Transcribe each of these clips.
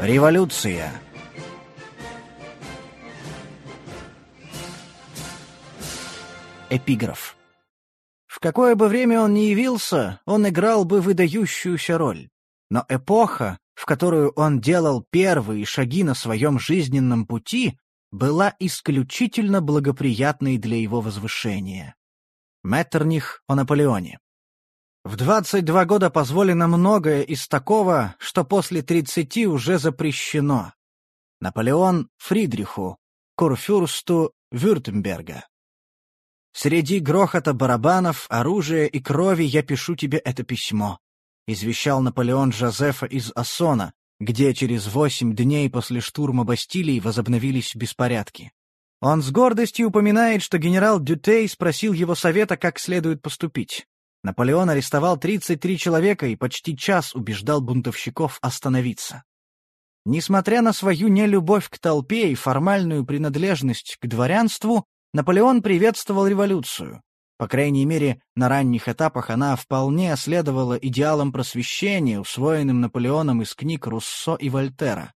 Революция. Эпиграф. В какое бы время он ни явился, он играл бы выдающуюся роль. Но эпоха, в которую он делал первые шаги на своем жизненном пути, была исключительно благоприятной для его возвышения. Меттерних о Наполеоне. В 22 года позволено многое из такого, что после 30 уже запрещено. Наполеон Фридриху, курфюрсту Вюртемберга. Среди грохота барабанов, оружия и крови я пишу тебе это письмо», — извещал Наполеон Жозефа из Ассона, где через восемь дней после штурма Бастилии возобновились беспорядки. Он с гордостью упоминает, что генерал Дютей спросил его совета, как следует поступить. Наполеон арестовал 33 человека и почти час убеждал бунтовщиков остановиться. Несмотря на свою нелюбовь к толпе и формальную принадлежность к дворянству, Наполеон приветствовал революцию. По крайней мере, на ранних этапах она вполне следовала идеалам просвещения, усвоенным Наполеоном из книг Руссо и Вольтера.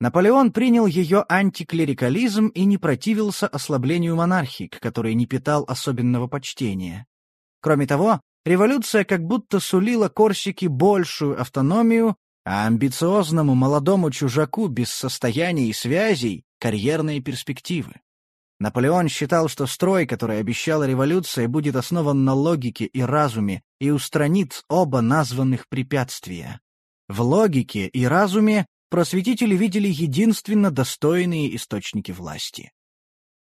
Наполеон принял ее антиклерикализм и не противился ослаблению монархии, к которой не питал особенного почтения. Кроме того, революция как будто сулила Корсике большую автономию, а амбициозному молодому чужаку без состояния и связей — карьерные перспективы. Наполеон считал, что строй, который обещала революция, будет основан на логике и разуме и устранит оба названных препятствия. В логике и разуме просветители видели единственно достойные источники власти.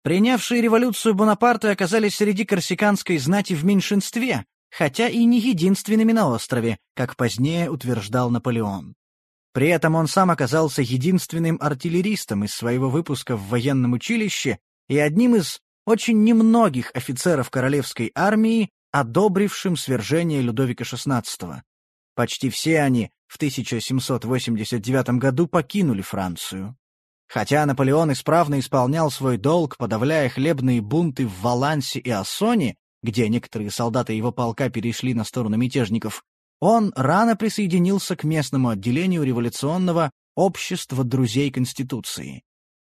Принявшие революцию Бонапарты оказались среди корсиканской знати в меньшинстве, хотя и не единственными на острове, как позднее утверждал Наполеон. При этом он сам оказался единственным артиллеристом из своего выпуска в военном училище и одним из очень немногих офицеров королевской армии, одобрившим свержение Людовика XVI. Почти все они в 1789 году покинули Францию. Хотя Наполеон исправно исполнял свой долг, подавляя хлебные бунты в Валансе и Ассоне, где некоторые солдаты его полка перешли на сторону мятежников, он рано присоединился к местному отделению революционного общества друзей Конституции.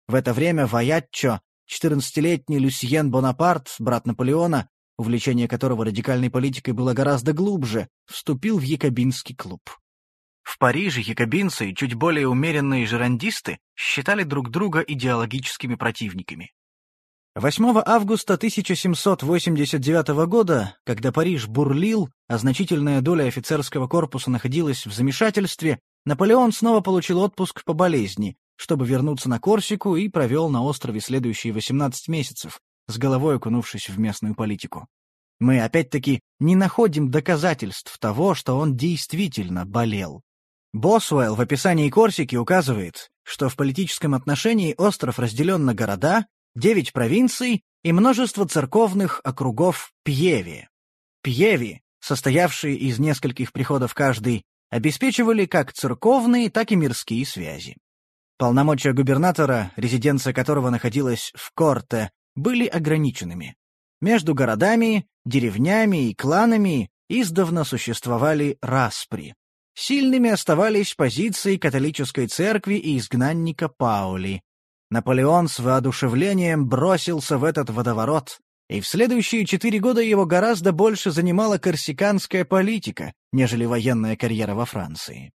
В это время Ваятчо 14-летний Люсьен Бонапарт, брат Наполеона, увлечение которого радикальной политикой было гораздо глубже, вступил в якобинский клуб. В Париже якобинцы и чуть более умеренные жерандисты считали друг друга идеологическими противниками. 8 августа 1789 года, когда Париж бурлил, а значительная доля офицерского корпуса находилась в замешательстве, Наполеон снова получил отпуск по болезни, чтобы вернуться на Корсику и провел на острове следующие 18 месяцев, с головой окунувшись в местную политику. Мы опять-таки не находим доказательств того, что он действительно болел. Босуэлл в описании Корсики указывает, что в политическом отношении остров разделен на города, девять провинций и множество церковных округов Пьеви. Пьеви, состоявшие из нескольких приходов каждый, обеспечивали как церковные, так и мирские связи. Полномочия губернатора, резиденция которого находилась в Корте, были ограниченными. Между городами, деревнями и кланами издавна существовали распри. Сильными оставались позиции католической церкви и изгнанника Паули. Наполеон с воодушевлением бросился в этот водоворот, и в следующие четыре года его гораздо больше занимала корсиканская политика, нежели военная карьера во Франции.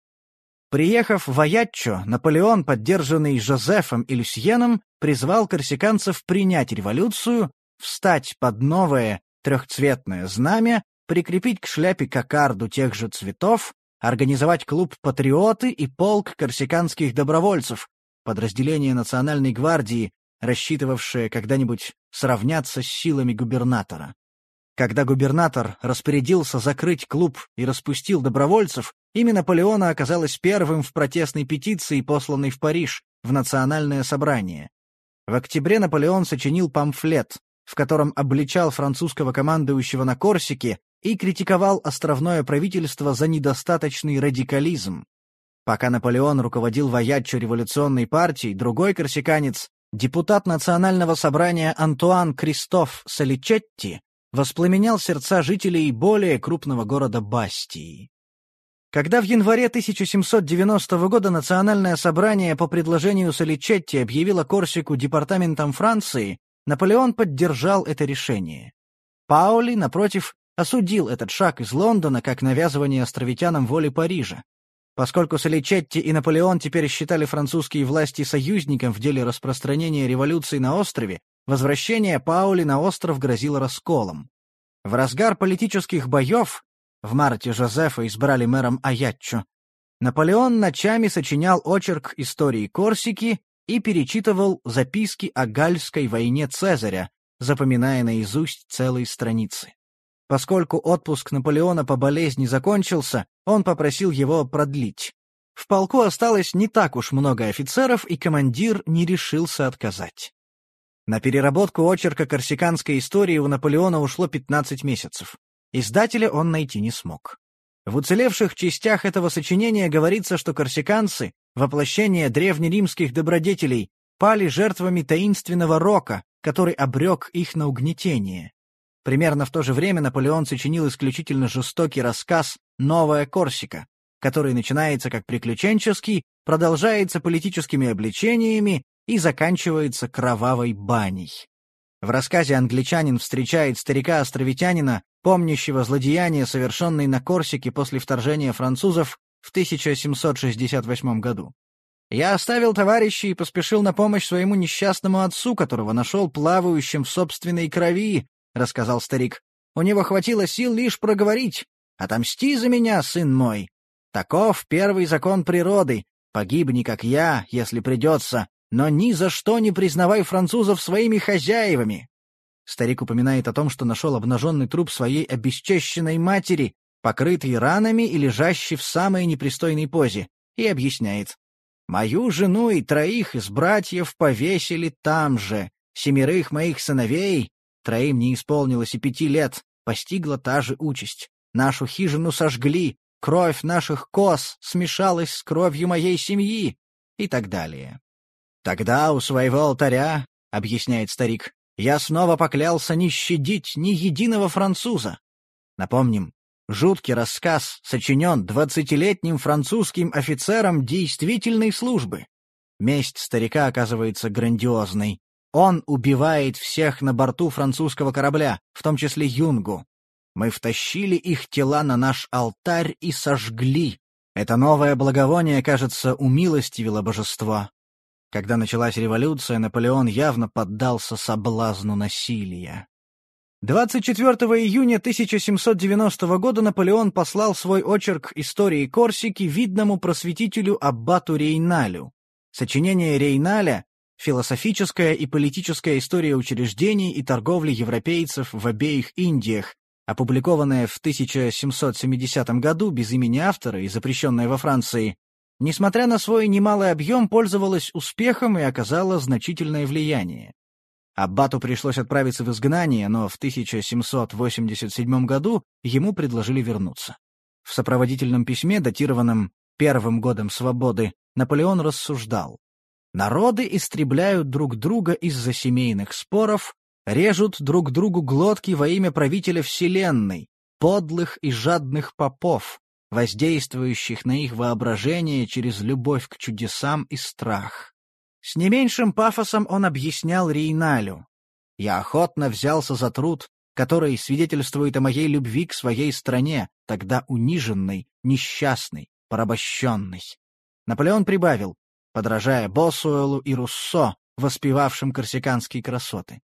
Приехав в Аятчо, Наполеон, поддержанный Жозефом и Люсьеном, призвал корсиканцев принять революцию, встать под новое трехцветное знамя, прикрепить к шляпе кокарду тех же цветов, организовать клуб «Патриоты» и полк корсиканских добровольцев, подразделение Национальной гвардии, рассчитывавшее когда-нибудь сравняться с силами губернатора. Когда губернатор распорядился закрыть клуб и распустил добровольцев, имя Наполеона оказалось первым в протестной петиции, посланной в Париж, в национальное собрание. В октябре Наполеон сочинил памфлет, в котором обличал французского командующего на Корсике и критиковал островное правительство за недостаточный радикализм. Пока Наполеон руководил вояччо революционной партией, другой корсиканец, депутат национального собрания Антуан Кристоф Соличетти, воспламенял сердца жителей более крупного города Бастии. Когда в январе 1790 года Национальное собрание по предложению Соличетти объявило Корсику департаментом Франции, Наполеон поддержал это решение. Паули, напротив, осудил этот шаг из Лондона как навязывание островитянам воли Парижа. Поскольку Соличетти и Наполеон теперь считали французские власти союзником в деле распространения революции на острове, возвращение Паули на остров грозило расколом. В разгар политических боев в марте Жозефа избрали мэром Аятчо. Наполеон ночами сочинял очерк истории Корсики и перечитывал записки о Гальской войне Цезаря, запоминая наизусть целые страницы. Поскольку отпуск Наполеона по болезни закончился, он попросил его продлить. В полку осталось не так уж много офицеров, и командир не решился отказать. На переработку очерка корсиканской истории у Наполеона ушло 15 месяцев. Издателя он найти не смог. В уцелевших частях этого сочинения говорится, что корсиканцы, воплощение древнеримских добродетелей, пали жертвами таинственного рока, который обрек их на угнетение. Примерно в то же время Наполеон сочинил исключительно жестокий рассказ «Новая Корсика», который начинается как приключенческий, продолжается политическими обличениями и заканчивается кровавой баней. В рассказе англичанин встречает старика-островитянина, помнящего злодеяния, совершенные на Корсике после вторжения французов в 1768 году. «Я оставил товарища и поспешил на помощь своему несчастному отцу, которого нашел плавающим в собственной крови», — рассказал старик. «У него хватило сил лишь проговорить. Отомсти за меня, сын мой. Таков первый закон природы. Погибни, как я, если придется, но ни за что не признавай французов своими хозяевами. Старик упоминает о том, что нашел обнаженный труп своей обесчещенной матери, покрытый ранами и лежащий в самой непристойной позе, и объясняет. «Мою жену и троих из братьев повесили там же. Семерых моих сыновей, троим не исполнилось и пяти лет, постигла та же участь. Нашу хижину сожгли, кровь наших коз смешалась с кровью моей семьи» и так далее. «Тогда у своего алтаря, — объясняет старик, я снова поклялся не щадить ни единого француза. Напомним, жуткий рассказ сочинен двадцатилетним французским офицером действительной службы. Месть старика оказывается грандиозной. Он убивает всех на борту французского корабля, в том числе Юнгу. Мы втащили их тела на наш алтарь и сожгли. Это новое благовоние, кажется, умилостивило божество. Когда началась революция, Наполеон явно поддался соблазну насилия. 24 июня 1790 года Наполеон послал свой очерк истории Корсики видному просветителю Аббату Рейналю. Сочинение Рейналя — философическая и политическая история учреждений и торговли европейцев в обеих Индиях, опубликованное в 1770 году без имени автора и запрещенное во Франции, несмотря на свой немалый объем, пользовалась успехом и оказала значительное влияние. Аббату пришлось отправиться в изгнание, но в 1787 году ему предложили вернуться. В сопроводительном письме, датированном первым годом свободы, Наполеон рассуждал. Народы истребляют друг друга из-за семейных споров, режут друг другу глотки во имя правителя Вселенной, подлых и жадных попов, воздействующих на их воображение через любовь к чудесам и страх. С не меньшим пафосом он объяснял Рейналю. «Я охотно взялся за труд, который свидетельствует о моей любви к своей стране, тогда униженной, несчастной, порабощенной». Наполеон прибавил, подражая Босуэлу и Руссо, воспевавшим корсиканские красоты.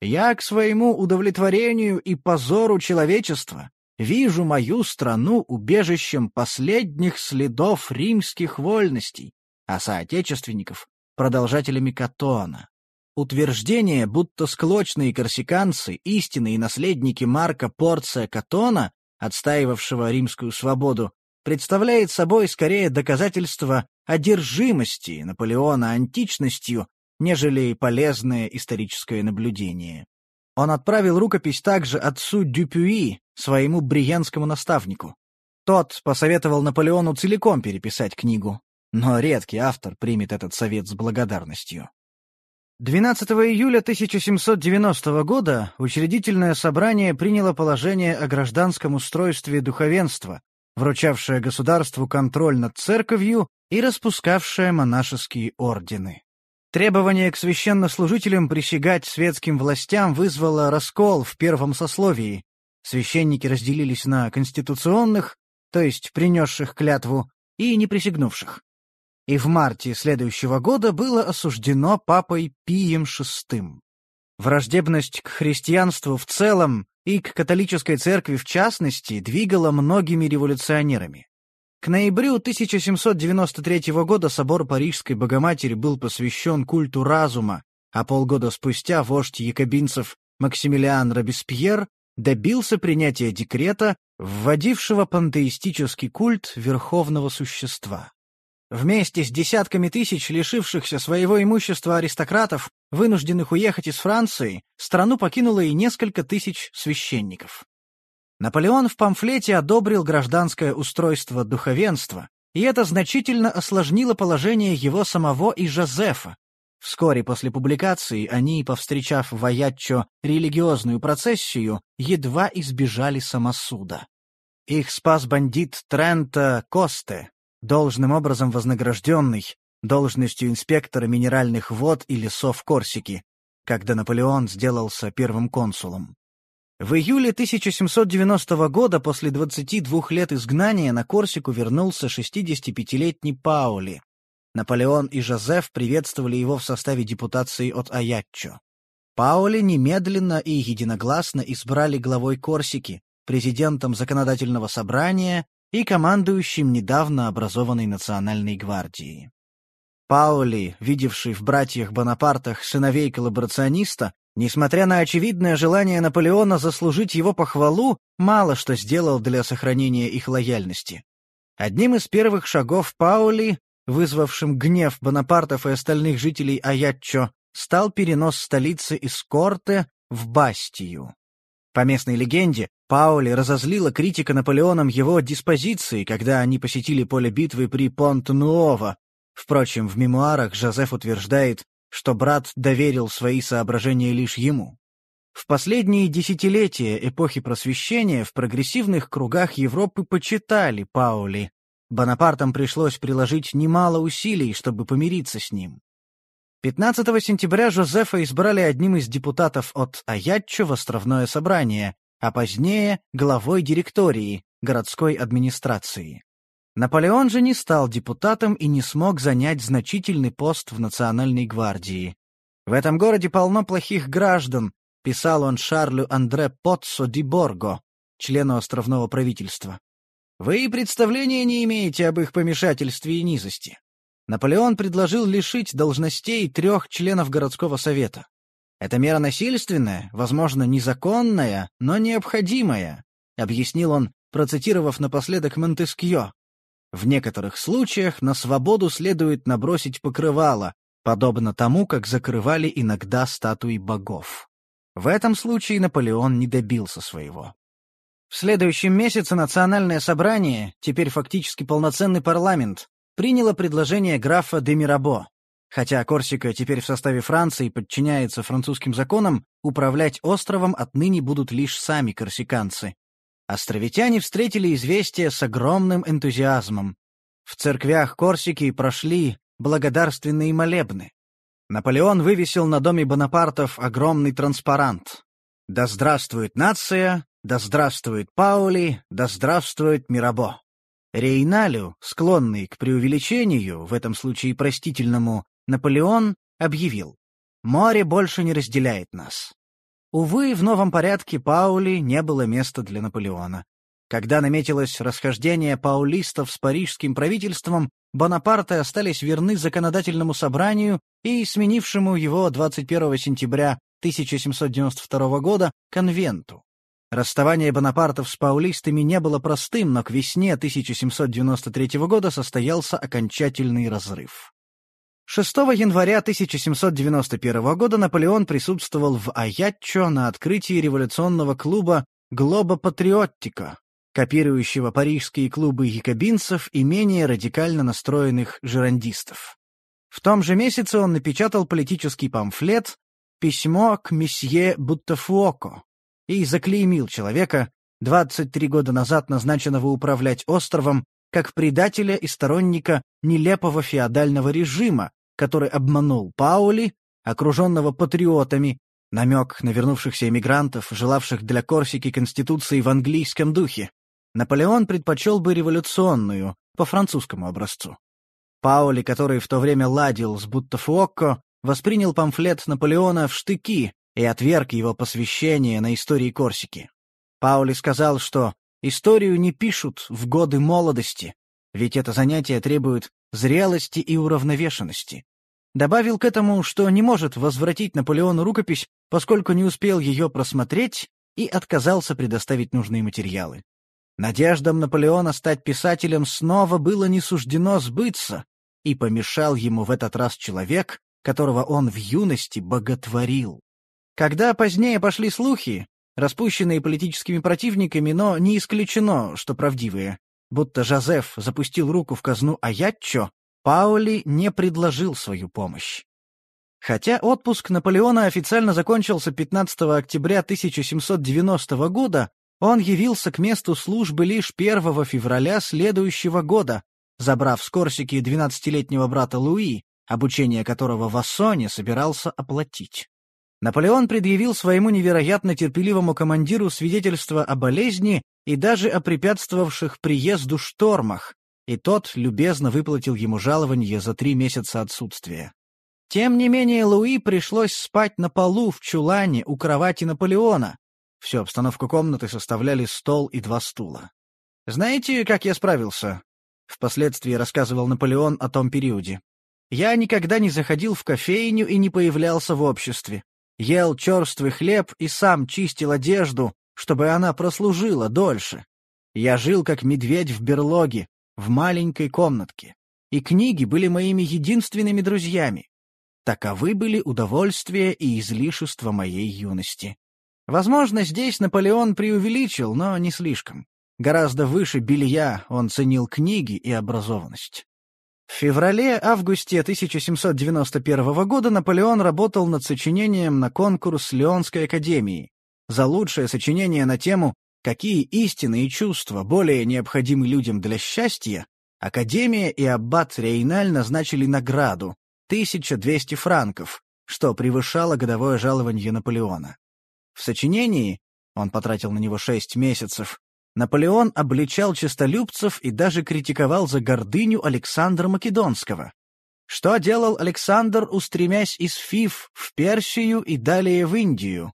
«Я к своему удовлетворению и позору человечества вижу мою страну убежищем последних следов римских вольностей, а соотечественников — продолжателями Катона. Утверждение, будто склочные корсиканцы — истинные наследники Марка Порция Катона, отстаивавшего римскую свободу, представляет собой скорее доказательство одержимости Наполеона античностью, нежели полезное историческое наблюдение. Он отправил рукопись также отцу Дюпюи, своему бриенскому наставнику. Тот посоветовал Наполеону целиком переписать книгу, но редкий автор примет этот совет с благодарностью. 12 июля 1790 года учредительное собрание приняло положение о гражданском устройстве духовенства, вручавшая государству контроль над церковью и распускавшая монашеские ордены. Требование к священнослужителям присягать светским властям вызвало раскол в первом сословии. Священники разделились на конституционных, то есть принесших клятву, и неприсягнувших. И в марте следующего года было осуждено папой Пием VI. Враждебность к христианству в целом и к католической церкви в частности двигала многими революционерами. К ноябрю 1793 года собор Парижской Богоматери был посвящен культу разума, а полгода спустя вождь якобинцев Максимилиан Робеспьер добился принятия декрета, вводившего пантеистический культ верховного существа. Вместе с десятками тысяч лишившихся своего имущества аристократов, вынужденных уехать из Франции, страну покинуло и несколько тысяч священников. Наполеон в памфлете одобрил гражданское устройство духовенства, и это значительно осложнило положение его самого и Жозефа. Вскоре после публикации они, повстречав в Аятчо религиозную процессию, едва избежали самосуда. Их спас бандит Трента Косте, должным образом вознагражденный должностью инспектора минеральных вод и лесов Корсики, когда Наполеон сделался первым консулом. В июле 1790 года, после 22 лет изгнания, на Корсику вернулся 65-летний Паули. Наполеон и Жозеф приветствовали его в составе депутации от Аятчо. Паули немедленно и единогласно избрали главой Корсики, президентом законодательного собрания и командующим недавно образованной национальной гвардией. Паули, видевший в братьях Бонапартах сыновей коллаборациониста, несмотря на очевидное желание Наполеона заслужить его похвалу, мало что сделал для сохранения их лояльности. Одним из первых шагов Паули, вызвавшим гнев Бонапартов и остальных жителей Аятчо, стал перенос столицы из Корте в Бастию. По местной легенде, Паули разозлила критика Наполеоном его диспозиции, когда они посетили поле битвы при Понт-Нуово. Впрочем, в мемуарах Жозеф утверждает, что брат доверил свои соображения лишь ему. В последние десятилетия эпохи Просвещения в прогрессивных кругах Европы почитали Паули. Бонапартам пришлось приложить немало усилий, чтобы помириться с ним. 15 сентября Жозефа избрали одним из депутатов от Аятчо в островное собрание, а позднее — главой директории, городской администрации. Наполеон же не стал депутатом и не смог занять значительный пост в Национальной гвардии. «В этом городе полно плохих граждан», — писал он Шарлю Андре Потсо ди Борго, члену островного правительства. «Вы и представления не имеете об их помешательстве и низости. Наполеон предложил лишить должностей трех членов городского совета. Это мера насильственная, возможно, незаконная, но необходимая, объяснил он, процитировав напоследок Монтескьё. В некоторых случаях на свободу следует набросить покрывало, подобно тому, как закрывали иногда статуи богов. В этом случае Наполеон не добился своего. В следующем месяце Национальное собрание, теперь фактически полноценный парламент, приняло предложение графа де Мирабо. Хотя Корсика теперь в составе Франции подчиняется французским законам, управлять островом отныне будут лишь сами корсиканцы. Островитяне встретили известие с огромным энтузиазмом. В церквях Корсики прошли благодарственные молебны. Наполеон вывесил на доме Бонапартов огромный транспарант. «Да здравствует нация! Да здравствует Паули! Да здравствует Мирабо!» Рейналю, склонный к преувеличению, в этом случае простительному, Наполеон объявил «Море больше не разделяет нас». Увы, в новом порядке Паули не было места для Наполеона. Когда наметилось расхождение паулистов с парижским правительством, Бонапарты остались верны законодательному собранию и сменившему его 21 сентября 1792 года конвенту. Расставание Бонапартов с паулистами не было простым, но к весне 1793 года состоялся окончательный разрыв. 6 января 1791 года Наполеон присутствовал в Аятчо на открытии революционного клуба «Глоба Патриоттика», копирующего парижские клубы якобинцев и менее радикально настроенных жерандистов. В том же месяце он напечатал политический памфлет «Письмо к месье Буттафуоко», и заклеймил человека, 23 года назад назначенного управлять островом, как предателя и сторонника нелепого феодального режима, который обманул Паули, окруженного патриотами, намек на вернувшихся эмигрантов, желавших для Корсики конституции в английском духе. Наполеон предпочел бы революционную, по французскому образцу. Паули, который в то время ладил с Буттафуокко, воспринял памфлет Наполеона в штыки и отверг его посвящение на истории Корсики. Паули сказал, что историю не пишут в годы молодости, ведь это занятие требует зрелости и уравновешенности. Добавил к этому, что не может возвратить Наполеону рукопись, поскольку не успел ее просмотреть и отказался предоставить нужные материалы. Надеждам Наполеона стать писателем снова было не суждено сбыться, и помешал ему в этот раз человек, которого он в юности боготворил. Когда позднее пошли слухи, распущенные политическими противниками, но не исключено, что правдивые, будто Жозеф запустил руку в казну Аятчо, Паули не предложил свою помощь. Хотя отпуск Наполеона официально закончился 15 октября 1790 года, он явился к месту службы лишь 1 февраля следующего года, забрав с Корсики 12-летнего брата Луи, обучение которого в Ассоне собирался оплатить. Наполеон предъявил своему невероятно терпеливому командиру свидетельство о болезни и даже о препятствовавших приезду штормах, и тот любезно выплатил ему жалование за три месяца отсутствия. Тем не менее, Луи пришлось спать на полу в чулане у кровати Наполеона. Всю обстановку комнаты составляли стол и два стула. «Знаете, как я справился?» — впоследствии рассказывал Наполеон о том периоде. «Я никогда не заходил в кофейню и не появлялся в обществе ел черствый хлеб и сам чистил одежду, чтобы она прослужила дольше. Я жил как медведь в берлоге, в маленькой комнатке, и книги были моими единственными друзьями. Таковы были удовольствия и излишества моей юности. Возможно, здесь Наполеон преувеличил, но не слишком. Гораздо выше белья он ценил книги и образованность. В феврале-августе 1791 года Наполеон работал над сочинением на конкурс Леонской академии за лучшее сочинение на тему «Какие истины и чувства более необходимы людям для счастья?» Академия и аббат Рейналь назначили награду — 1200 франков, что превышало годовое жалование Наполеона. В сочинении, он потратил на него шесть месяцев, Наполеон обличал честолюбцев и даже критиковал за гордыню Александра Македонского. Что делал Александр, устремясь из Фив в Персию и далее в Индию?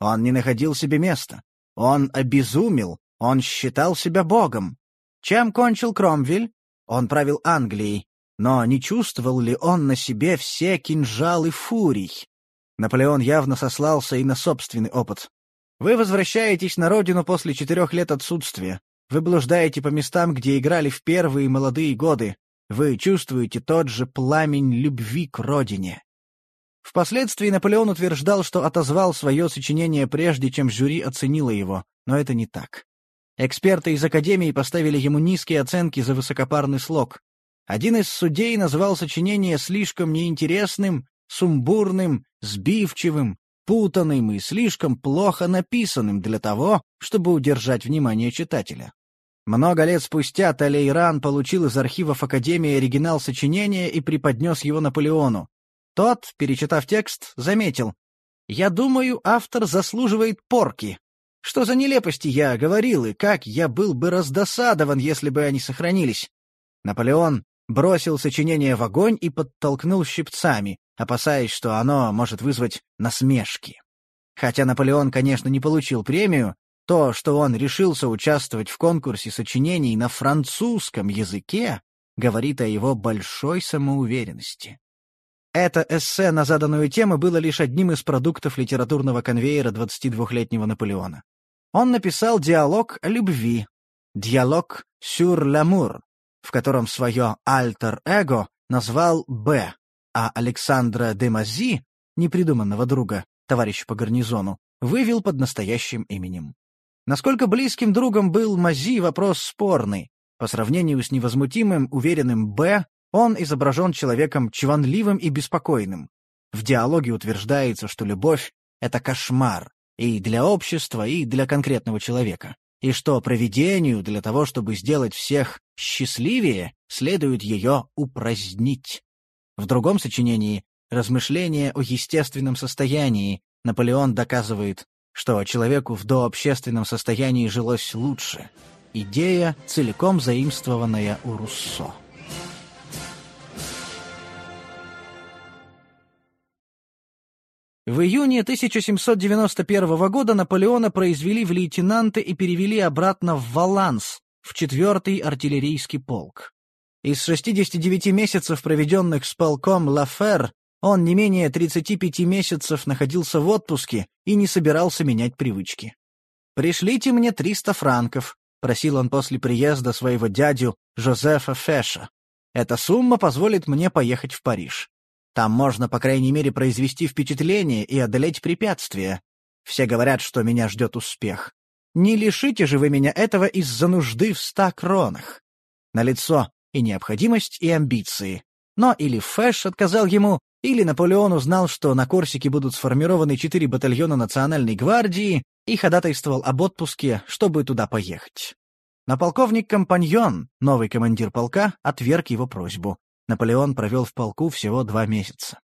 Он не находил себе места. Он обезумел, он считал себя богом. Чем кончил Кромвель? Он правил Англией. Но не чувствовал ли он на себе все кинжалы фурий? Наполеон явно сослался и на собственный опыт. Вы возвращаетесь на родину после четырех лет отсутствия. Вы блуждаете по местам, где играли в первые молодые годы. Вы чувствуете тот же пламень любви к родине. Впоследствии Наполеон утверждал, что отозвал свое сочинение прежде, чем жюри оценило его, но это не так. Эксперты из Академии поставили ему низкие оценки за высокопарный слог. Один из судей назвал сочинение слишком неинтересным, сумбурным, сбивчивым, путанным и слишком плохо написанным для того, чтобы удержать внимание читателя. Много лет спустя Талейран получил из архивов Академии оригинал сочинения и преподнес его Наполеону. Тот, перечитав текст, заметил. «Я думаю, автор заслуживает порки. Что за нелепости я говорил, и как я был бы раздосадован, если бы они сохранились». Наполеон бросил сочинение в огонь и подтолкнул щипцами, опасаясь, что оно может вызвать насмешки. Хотя Наполеон, конечно, не получил премию, то, что он решился участвовать в конкурсе сочинений на французском языке, говорит о его большой самоуверенности. Это эссе на заданную тему было лишь одним из продуктов литературного конвейера 22-летнего Наполеона. Он написал диалог о любви, диалог «Sur l'amour», в котором свое альтер-эго назвал «Б», а Александра де Мази, непридуманного друга, товарища по гарнизону, вывел под настоящим именем. Насколько близким другом был Мази, вопрос спорный. По сравнению с невозмутимым, уверенным Б, он изображен человеком чванливым и беспокойным. В диалоге утверждается, что любовь — это кошмар и для общества, и для конкретного человека. и что провидению для того, чтобы сделать всех счастливее, следует ее упразднить. В другом сочинении «Размышления о естественном состоянии» Наполеон доказывает, что человеку в дообщественном состоянии жилось лучше. Идея, целиком заимствованная у Руссо. В июне 1791 года Наполеона произвели в лейтенанты и перевели обратно в Валанс, в 4-й артиллерийский полк. Из 69 месяцев, проведенных с полком Лафер, он не менее 35 месяцев находился в отпуске и не собирался менять привычки. «Пришлите мне 300 франков», — просил он после приезда своего дядю Жозефа Феша. «Эта сумма позволит мне поехать в Париж. Там можно, по крайней мере, произвести впечатление и одолеть препятствия. Все говорят, что меня ждет успех. Не лишите же вы меня этого из-за нужды в ста кронах. На лицо и необходимость, и амбиции. Но или Фэш отказал ему, или Наполеон узнал, что на Корсике будут сформированы четыре батальона Национальной гвардии, и ходатайствовал об отпуске, чтобы туда поехать. Но полковник Компаньон, новый командир полка, отверг его просьбу. Наполеон провел в полку всего два месяца.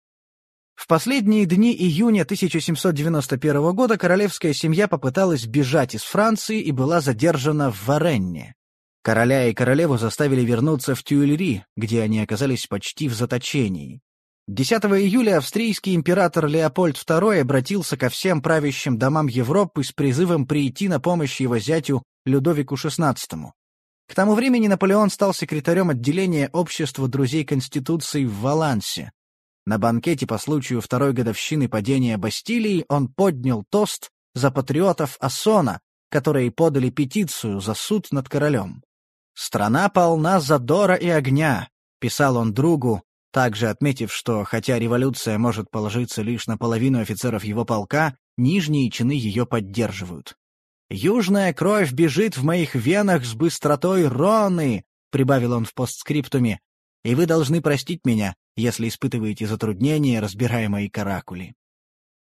В последние дни июня 1791 года королевская семья попыталась бежать из Франции и была задержана в Варенне. Короля и королеву заставили вернуться в Тюильри, где они оказались почти в заточении. 10 июля австрийский император Леопольд II обратился ко всем правящим домам Европы с призывом прийти на помощь его зятю Людовику XVI. К тому времени Наполеон стал секретарем отделения Общества друзей Конституции в Валансе. На банкете по случаю второй годовщины падения Бастилии он поднял тост за патриотов Ассона, которые подали петицию за суд над королем. «Страна полна задора и огня», — писал он другу, также отметив, что, хотя революция может положиться лишь на половину офицеров его полка, нижние чины ее поддерживают. «Южная кровь бежит в моих венах с быстротой Роны», — прибавил он в постскриптуме, «и вы должны простить меня, если испытываете затруднения, разбирая мои каракули».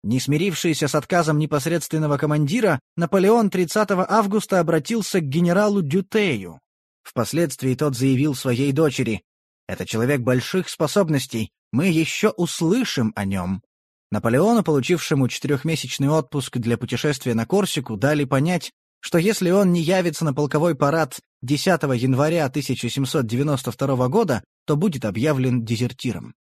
Не смирившийся с отказом непосредственного командира, Наполеон 30 августа обратился к генералу Дютею. Впоследствии тот заявил своей дочери, «Это человек больших способностей, мы еще услышим о нем». Наполеону, получившему четырехмесячный отпуск для путешествия на Корсику, дали понять, что если он не явится на полковой парад 10 января 1792 года, то будет объявлен дезертиром.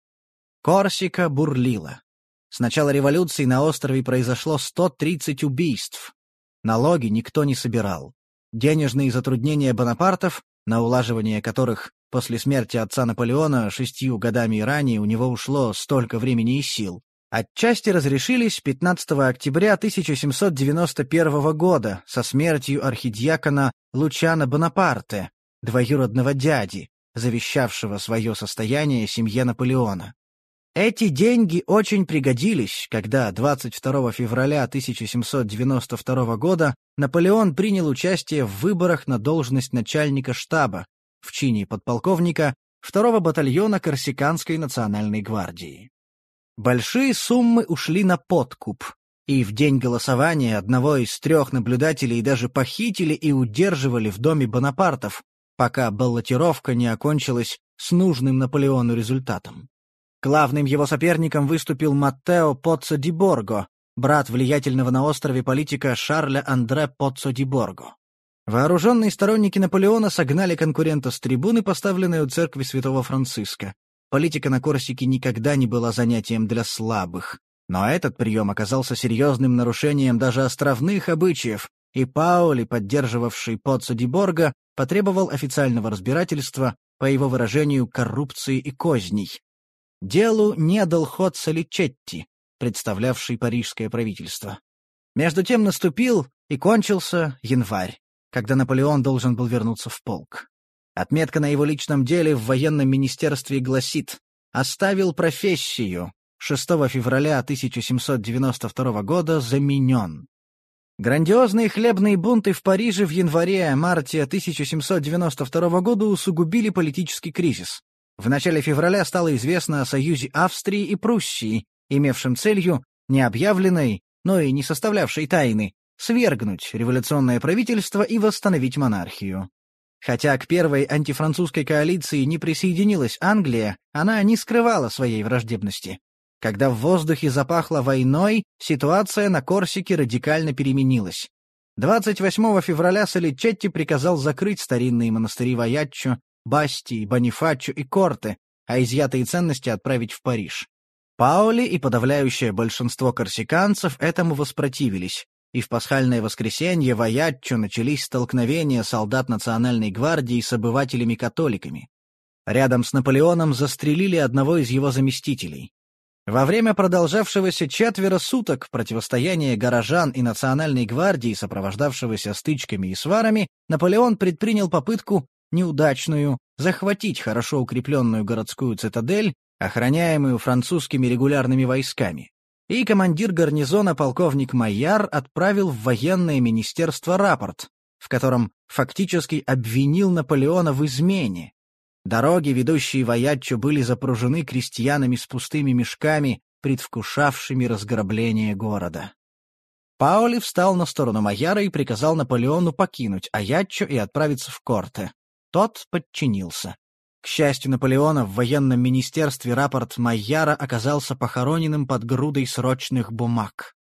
Корсика бурлила. С начала революции на острове произошло 130 убийств. Налоги никто не собирал. Денежные затруднения Бонапартов, на улаживание которых после смерти отца Наполеона шестью годами ранее у него ушло столько времени и сил, отчасти разрешились 15 октября 1791 года со смертью архидиакона Лучана Бонапарте, двоюродного дяди, завещавшего свое состояние семье Наполеона. Эти деньги очень пригодились, когда 22 февраля 1792 года Наполеон принял участие в выборах на должность начальника штаба в чине подполковника 2 батальона Корсиканской национальной гвардии. Большие суммы ушли на подкуп, и в день голосования одного из трех наблюдателей даже похитили и удерживали в доме Бонапартов, пока баллотировка не окончилась с нужным Наполеону результатом. Главным его соперником выступил Маттео Поццо ди Борго, брат влиятельного на острове политика Шарля Андре Поццо ди Борго. Вооруженные сторонники Наполеона согнали конкурента с трибуны, поставленной у церкви святого Франциска. Политика на Корсике никогда не была занятием для слабых. Но этот прием оказался серьезным нарушением даже островных обычаев, и Паули, поддерживавший Поццо ди Борго, потребовал официального разбирательства, по его выражению, коррупции и козней. Делу не дал ход Соличетти, представлявший парижское правительство. Между тем наступил и кончился январь, когда Наполеон должен был вернуться в полк. Отметка на его личном деле в военном министерстве гласит «Оставил профессию. 6 февраля 1792 года заменен». Грандиозные хлебные бунты в Париже в январе-марте 1792 года усугубили политический кризис. В начале февраля стало известно о союзе Австрии и Пруссии, имевшем целью, не объявленной, но и не составлявшей тайны, свергнуть революционное правительство и восстановить монархию. Хотя к первой антифранцузской коалиции не присоединилась Англия, она не скрывала своей враждебности. Когда в воздухе запахло войной, ситуация на Корсике радикально переменилась. 28 февраля Соличетти приказал закрыть старинные монастыри Ваяччо, Басти, Бонифаччо и Корте, а изъятые ценности отправить в Париж. Паули и подавляющее большинство корсиканцев этому воспротивились, и в пасхальное воскресенье в Аятчо начались столкновения солдат Национальной гвардии с обывателями-католиками. Рядом с Наполеоном застрелили одного из его заместителей. Во время продолжавшегося четверо суток противостояния горожан и Национальной гвардии, сопровождавшегося стычками и сварами, Наполеон предпринял попытку, неудачную, захватить хорошо укрепленную городскую цитадель, охраняемую французскими регулярными войсками и командир гарнизона полковник Майяр отправил в военное министерство рапорт, в котором фактически обвинил Наполеона в измене. Дороги, ведущие в Аятчу, были запружены крестьянами с пустыми мешками, предвкушавшими разграбление города. Паули встал на сторону Майяра и приказал Наполеону покинуть Аятчу и отправиться в Корте. Тот подчинился. К счастью Наполеона, в военном министерстве рапорт Майяра оказался похороненным под грудой срочных бумаг.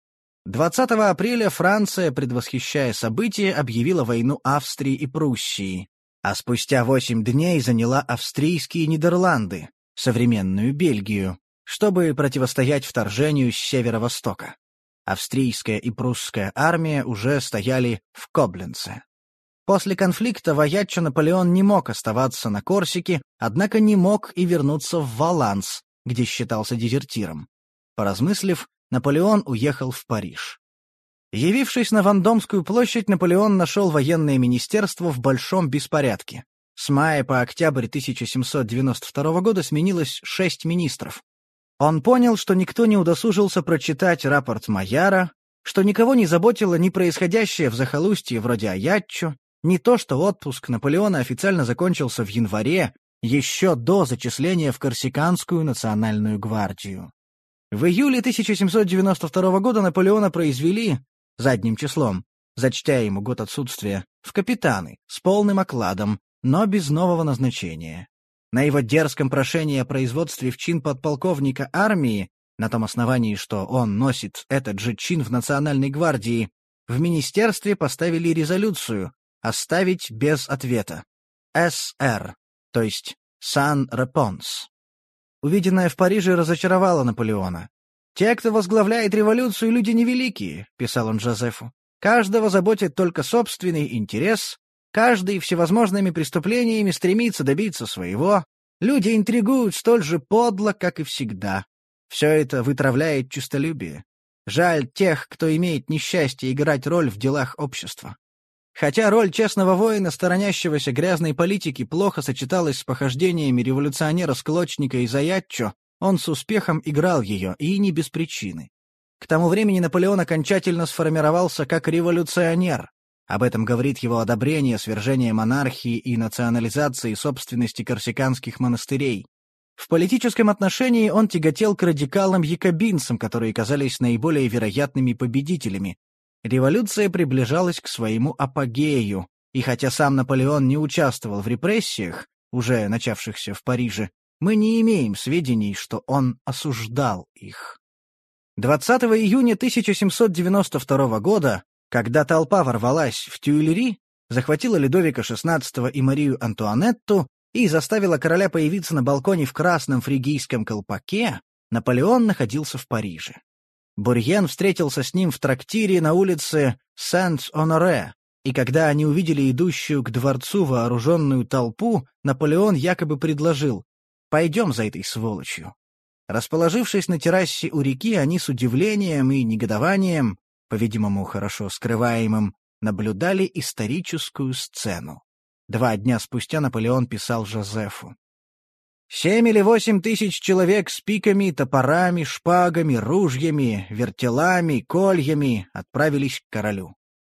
20 апреля Франция, предвосхищая события, объявила войну Австрии и Пруссии, а спустя восемь дней заняла австрийские Нидерланды, современную Бельгию, чтобы противостоять вторжению с северо-востока. Австрийская и прусская армия уже стояли в Кобленце. После конфликта воячо Наполеон не мог оставаться на Корсике, однако не мог и вернуться в Валанс, где считался дезертиром. Поразмыслив, Наполеон уехал в Париж. Явившись на Вандомскую площадь, Наполеон нашел военное министерство в большом беспорядке. С мая по октябрь 1792 года сменилось шесть министров. Он понял, что никто не удосужился прочитать рапорт Майяра, что никого не заботило ни происходящее в захолустье вроде Аятчо, не то что отпуск Наполеона официально закончился в январе, еще до зачисления в Корсиканскую национальную гвардию. В июле 1792 года Наполеона произвели, задним числом, зачтя ему год отсутствия, в капитаны, с полным окладом, но без нового назначения. На его дерзком прошении о производстве в чин подполковника армии, на том основании, что он носит этот же чин в Национальной гвардии, в министерстве поставили резолюцию, Оставить без ответа. СР, то есть Сан Репонс. Увиденное в Париже разочаровало Наполеона. «Те, кто возглавляет революцию, люди невеликие», — писал он Жозефу. «Каждого заботит только собственный интерес, каждый всевозможными преступлениями стремится добиться своего, люди интригуют столь же подло, как и всегда. Все это вытравляет честолюбие. Жаль тех, кто имеет несчастье играть роль в делах общества. Хотя роль честного воина, сторонящегося грязной политики, плохо сочеталась с похождениями революционера-склочника из Аятчо, он с успехом играл ее, и не без причины. К тому времени Наполеон окончательно сформировался как революционер. Об этом говорит его одобрение свержения монархии и национализации собственности корсиканских монастырей. В политическом отношении он тяготел к радикалам-якобинцам, которые казались наиболее вероятными победителями, Революция приближалась к своему апогею, и хотя сам Наполеон не участвовал в репрессиях, уже начавшихся в Париже, мы не имеем сведений, что он осуждал их. 20 июня 1792 года, когда толпа ворвалась в Тюильри, захватила Людовика XVI и Марию Антуанетту и заставила короля появиться на балконе в красном фригийском колпаке, Наполеон находился в Париже. Бурьен встретился с ним в трактире на улице Сент-Оноре, и когда они увидели идущую к дворцу вооруженную толпу, Наполеон якобы предложил «Пойдем за этой сволочью». Расположившись на террасе у реки, они с удивлением и негодованием, по-видимому, хорошо скрываемым, наблюдали историческую сцену. Два дня спустя Наполеон писал Жозефу. Семь или восемь тысяч человек с пиками, топорами, шпагами, ружьями, вертелами, кольями отправились к королю.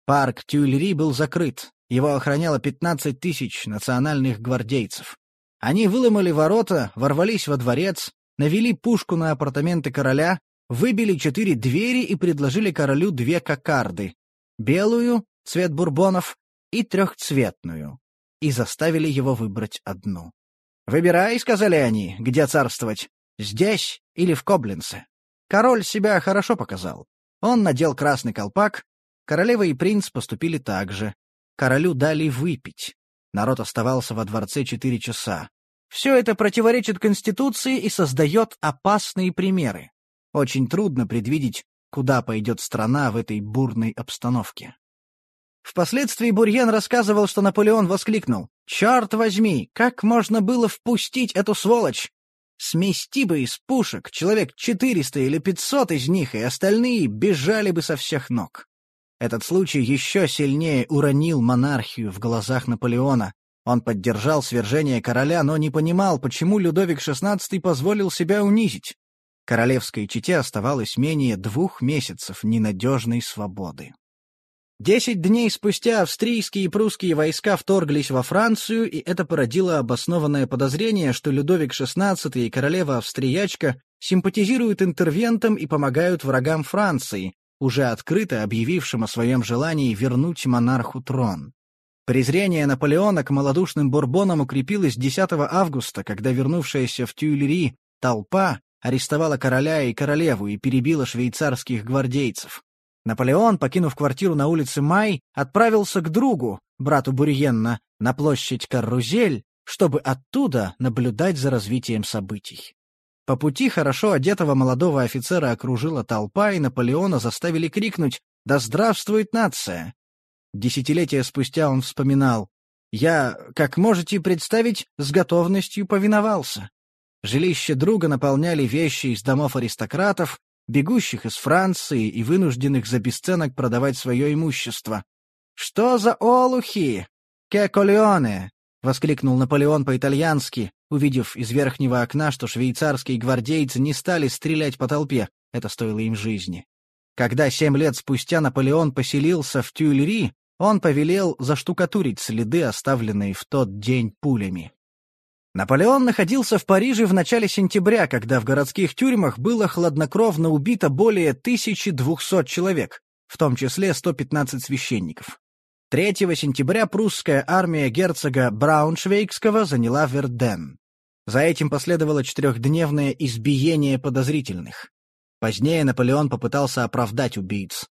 Парк Тюильри был закрыт, его охраняло пятнадцать тысяч национальных гвардейцев. Они выломали ворота, ворвались во дворец, навели пушку на апартаменты короля, выбили четыре двери и предложили королю две кокарды. белую, цвет бурбонов, и трехцветную, и заставили его выбрать одну. «Выбирай», — сказали они, — «где царствовать, здесь или в Коблинце». Король себя хорошо показал. Он надел красный колпак, королева и принц поступили так же. Королю дали выпить. Народ оставался во дворце четыре часа. Все это противоречит Конституции и создает опасные примеры. Очень трудно предвидеть, куда пойдет страна в этой бурной обстановке. Впоследствии Бурьен рассказывал, что Наполеон воскликнул. «Черт возьми, как можно было впустить эту сволочь? Смести бы из пушек человек четыреста или пятьсот из них, и остальные бежали бы со всех ног». Этот случай еще сильнее уронил монархию в глазах Наполеона. Он поддержал свержение короля, но не понимал, почему Людовик XVI позволил себя унизить. Королевской чете оставалось менее двух месяцев ненадежной свободы. Десять дней спустя австрийские и прусские войска вторглись во Францию, и это породило обоснованное подозрение, что Людовик XVI и королева-австриячка симпатизируют интервентам и помогают врагам Франции, уже открыто объявившим о своем желании вернуть монарху трон. Презрение Наполеона к малодушным бурбонам укрепилось 10 августа, когда вернувшаяся в Тюильри толпа арестовала короля и королеву и перебила швейцарских гвардейцев. Наполеон, покинув квартиру на улице Май, отправился к другу, брату Бурьенна, на площадь Каррузель, чтобы оттуда наблюдать за развитием событий. По пути хорошо одетого молодого офицера окружила толпа, и Наполеона заставили крикнуть «Да здравствует нация!». Десятилетия спустя он вспоминал «Я, как можете представить, с готовностью повиновался». Жилище друга наполняли вещи из домов аристократов, бегущих из Франции и вынужденных за бесценок продавать свое имущество. «Что за олухи? Ке колеоне!» — воскликнул Наполеон по-итальянски, увидев из верхнего окна, что швейцарские гвардейцы не стали стрелять по толпе, это стоило им жизни. Когда семь лет спустя Наполеон поселился в Тюильри, он повелел заштукатурить следы, оставленные в тот день пулями. Наполеон находился в Париже в начале сентября, когда в городских тюрьмах было хладнокровно убито более 1200 человек, в том числе 115 священников. 3 сентября прусская армия герцога Брауншвейгского заняла Верден. За этим последовало четырехдневное избиение подозрительных. Позднее Наполеон попытался оправдать убийц.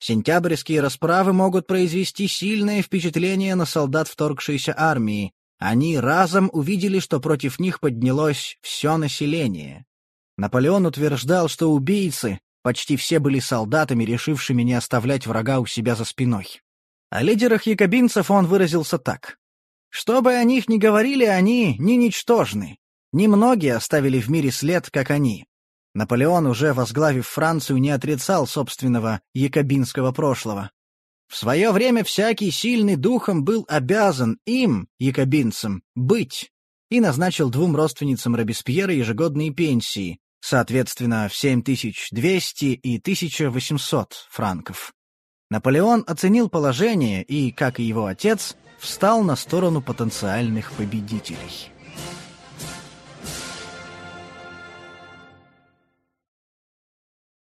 Сентябрьские расправы могут произвести сильное впечатление на солдат вторгшейся армии, они разом увидели, что против них поднялось все население. Наполеон утверждал, что убийцы почти все были солдатами, решившими не оставлять врага у себя за спиной. О лидерах якобинцев он выразился так. «Что бы о них ни говорили, они не ничтожны. Немногие оставили в мире след, как они. Наполеон, уже возглавив Францию, не отрицал собственного якобинского прошлого. В свое время всякий сильный духом был обязан им, якобинцам, быть, и назначил двум родственницам Робеспьера ежегодные пенсии, соответственно, в 7200 и 1800 франков. Наполеон оценил положение и, как и его отец, встал на сторону потенциальных победителей.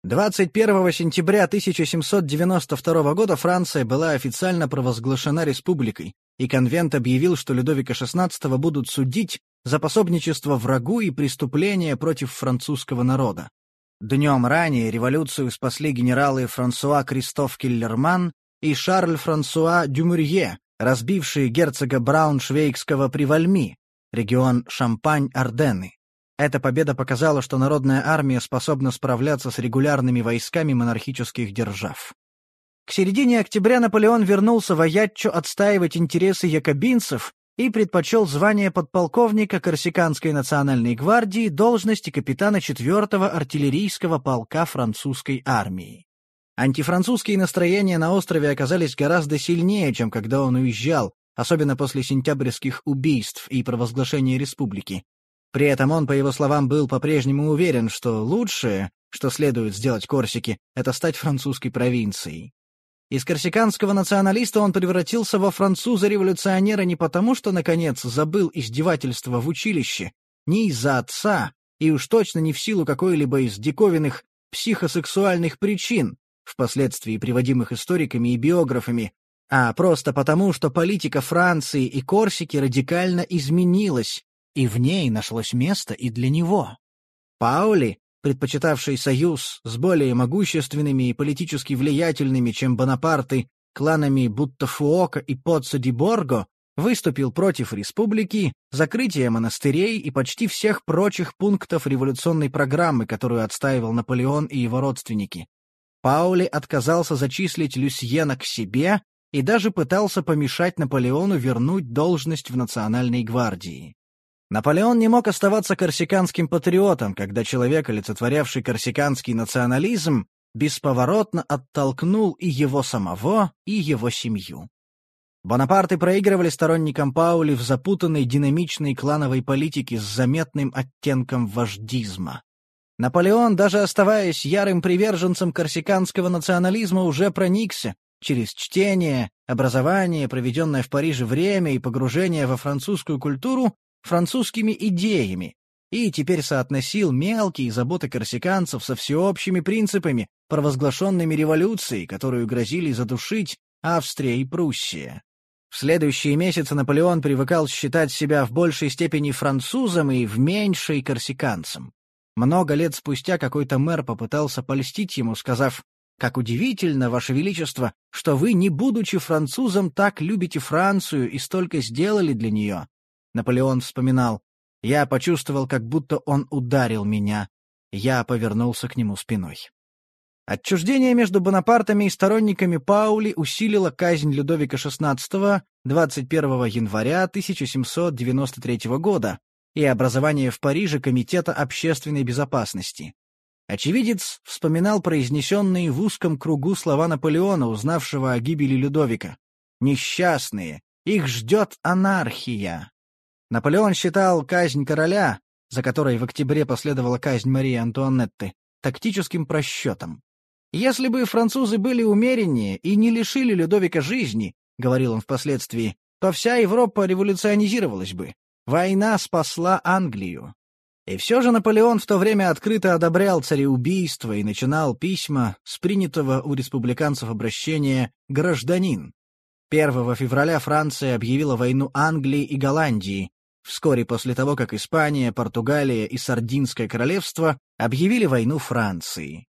21 сентября 1792 года Франция была официально провозглашена республикой, и конвент объявил, что Людовика XVI будут судить за пособничество врагу и преступления против французского народа. Днем ранее революцию спасли генералы Франсуа Кристоф Киллерман и Шарль Франсуа Дюмурье, разбившие герцога Брауншвейгского при Вальми, регион Шампань-Арденны. Эта победа показала, что народная армия способна справляться с регулярными войсками монархических держав. К середине октября Наполеон вернулся в Аятчо отстаивать интересы якобинцев и предпочел звание подполковника Корсиканской национальной гвардии должности капитана 4-го артиллерийского полка французской армии. Антифранцузские настроения на острове оказались гораздо сильнее, чем когда он уезжал, особенно после сентябрьских убийств и провозглашения республики. При этом он, по его словам, был по-прежнему уверен, что лучшее, что следует сделать Корсике, это стать французской провинцией. Из корсиканского националиста он превратился во француза-революционера не потому, что, наконец, забыл издевательство в училище, не из-за отца, и уж точно не в силу какой-либо из диковинных психосексуальных причин, впоследствии приводимых историками и биографами, а просто потому, что политика Франции и Корсики радикально изменилась, и в ней нашлось место и для него. Паули, предпочитавший союз с более могущественными и политически влиятельными, чем Бонапарты, кланами Буттафуока и Поццо-ди-Борго, выступил против республики, закрытия монастырей и почти всех прочих пунктов революционной программы, которую отстаивал Наполеон и его родственники. Паули отказался зачислить Люсьена к себе и даже пытался помешать Наполеону вернуть должность в Национальной гвардии. Наполеон не мог оставаться корсиканским патриотом, когда человек, олицетворявший корсиканский национализм, бесповоротно оттолкнул и его самого, и его семью. Бонапарты проигрывали сторонникам Паули в запутанной динамичной клановой политике с заметным оттенком вождизма. Наполеон, даже оставаясь ярым приверженцем корсиканского национализма, уже проникся, через чтение, образование, проведенное в Париже время и погружение во французскую культуру, французскими идеями, и теперь соотносил мелкие заботы корсиканцев со всеобщими принципами, провозглашенными революцией, которую грозили задушить Австрия и Пруссия. В следующие месяцы Наполеон привыкал считать себя в большей степени французом и в меньшей корсиканцем. Много лет спустя какой-то мэр попытался польстить ему, сказав, «Как удивительно, Ваше Величество, что вы, не будучи французом, так любите Францию и столько сделали для нее». Наполеон вспоминал, «Я почувствовал, как будто он ударил меня. Я повернулся к нему спиной». Отчуждение между Бонапартами и сторонниками Паули усилило казнь Людовика XVI 21 января 1793 года и образование в Париже Комитета общественной безопасности. Очевидец вспоминал произнесенные в узком кругу слова Наполеона, узнавшего о гибели Людовика. «Несчастные! Их ждет анархия!» Наполеон считал казнь короля, за которой в октябре последовала казнь Марии Антуанетты, тактическим просчетом. «Если бы французы были умереннее и не лишили Людовика жизни, — говорил он впоследствии, — то вся Европа революционизировалась бы. Война спасла Англию». И все же Наполеон в то время открыто одобрял цареубийство и начинал письма с принятого у республиканцев обращения «гражданин». 1 февраля Франция объявила войну Англии и Голландии, вскоре после того, как Испания, Португалия и Сардинское королевство объявили войну Франции.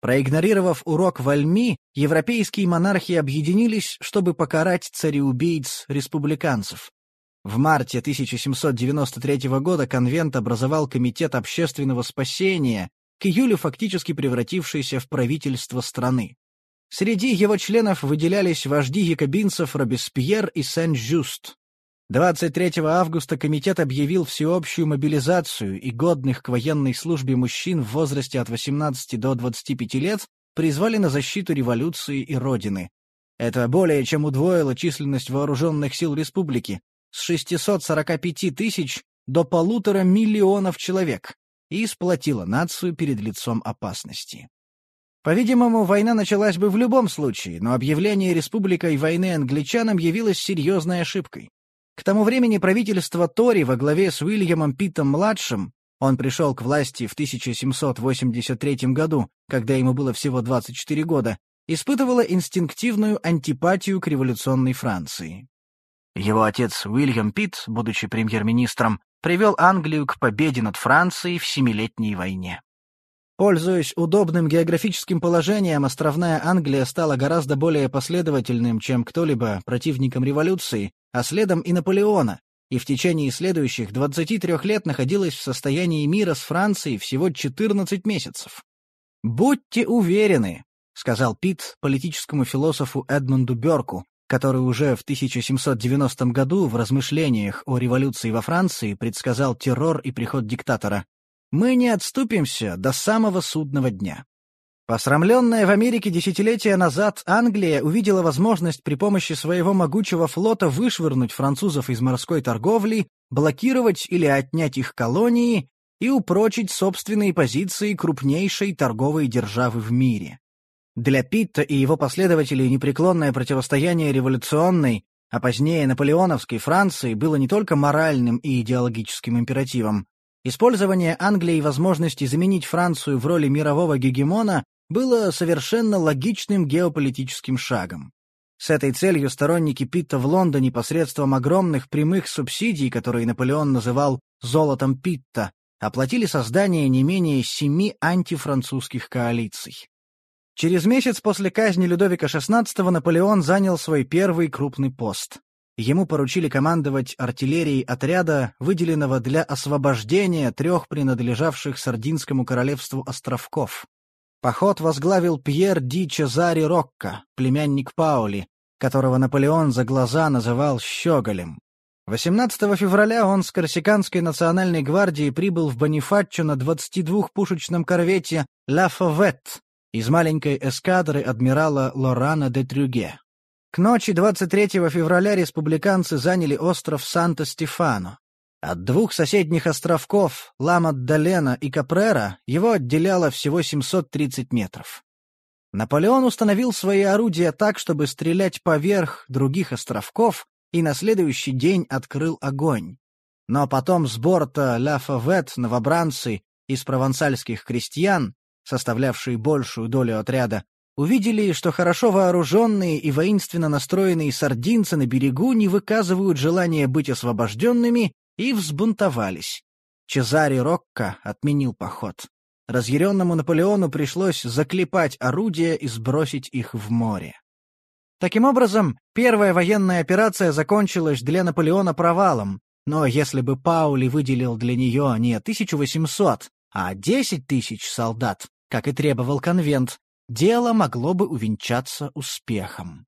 Проигнорировав урок Вальми, европейские монархи объединились, чтобы покарать цареубийц-республиканцев. В марте 1793 года конвент образовал Комитет общественного спасения, к июлю фактически превратившийся в правительство страны. Среди его членов выделялись вожди якобинцев Робеспьер и Сен-Жюст. 23 августа комитет объявил всеобщую мобилизацию и годных к военной службе мужчин в возрасте от 18 до 25 лет призвали на защиту революции и Родины. Это более чем удвоило численность вооруженных сил республики с 645 тысяч до полутора миллионов человек и сплотило нацию перед лицом опасности. По-видимому, война началась бы в любом случае, но объявление республикой войны англичанам явилось серьезной ошибкой. К тому времени правительство Тори во главе с Уильямом Питтом-младшим, он пришел к власти в 1783 году, когда ему было всего 24 года, испытывало инстинктивную антипатию к революционной Франции. Его отец Уильям Питт, будучи премьер-министром, привел Англию к победе над Францией в Семилетней войне. Пользуясь удобным географическим положением, островная Англия стала гораздо более последовательным, чем кто-либо противником революции, а следом и Наполеона, и в течение следующих 23 лет находилась в состоянии мира с Францией всего 14 месяцев. «Будьте уверены», — сказал Пит политическому философу Эдмунду Бёрку, который уже в 1790 году в размышлениях о революции во Франции предсказал террор и приход диктатора, «мы не отступимся до самого судного дня». Посрамленная в Америке десятилетия назад, Англия увидела возможность при помощи своего могучего флота вышвырнуть французов из морской торговли, блокировать или отнять их колонии и упрочить собственные позиции крупнейшей торговой державы в мире. Для Питта и его последователей непреклонное противостояние революционной, а позднее наполеоновской Франции было не только моральным и идеологическим императивом. Использование Англии возможности заменить Францию в роли мирового гегемона было совершенно логичным геополитическим шагом. С этой целью сторонники Питта в Лондоне посредством огромных прямых субсидий, которые Наполеон называл «золотом Питта», оплатили создание не менее семи антифранцузских коалиций. Через месяц после казни Людовика XVI Наполеон занял свой первый крупный пост. Ему поручили командовать артиллерией отряда, выделенного для освобождения трех принадлежавших Сардинскому королевству островков. Поход возглавил Пьер Ди Чезари Рокко, племянник Паули, которого Наполеон за глаза называл «щеголем». 18 февраля он с Корсиканской национальной гвардией прибыл в Бонифаччо на 22-пушечном корвете «Ла Фавет» из маленькой эскадры адмирала Лорана де Трюге. К ночи 23 февраля республиканцы заняли остров Санто-Стефано. От двух соседних островков, Ламат-Далена и Капрера, его отделяло всего 730 метров. Наполеон установил свои орудия так, чтобы стрелять поверх других островков, и на следующий день открыл огонь. Но потом с борта Ла Фавет новобранцы из провансальских крестьян, составлявшие большую долю отряда, увидели, что хорошо вооруженные и воинственно настроенные сардинцы на берегу не выказывают желания быть освобожденными и взбунтовались. Чезари Рокко отменил поход. Разъяренному Наполеону пришлось заклепать орудия и сбросить их в море. Таким образом, первая военная операция закончилась для Наполеона провалом, но если бы Паули выделил для нее не 1800, а 10 тысяч солдат, как и требовал конвент, дело могло бы увенчаться успехом.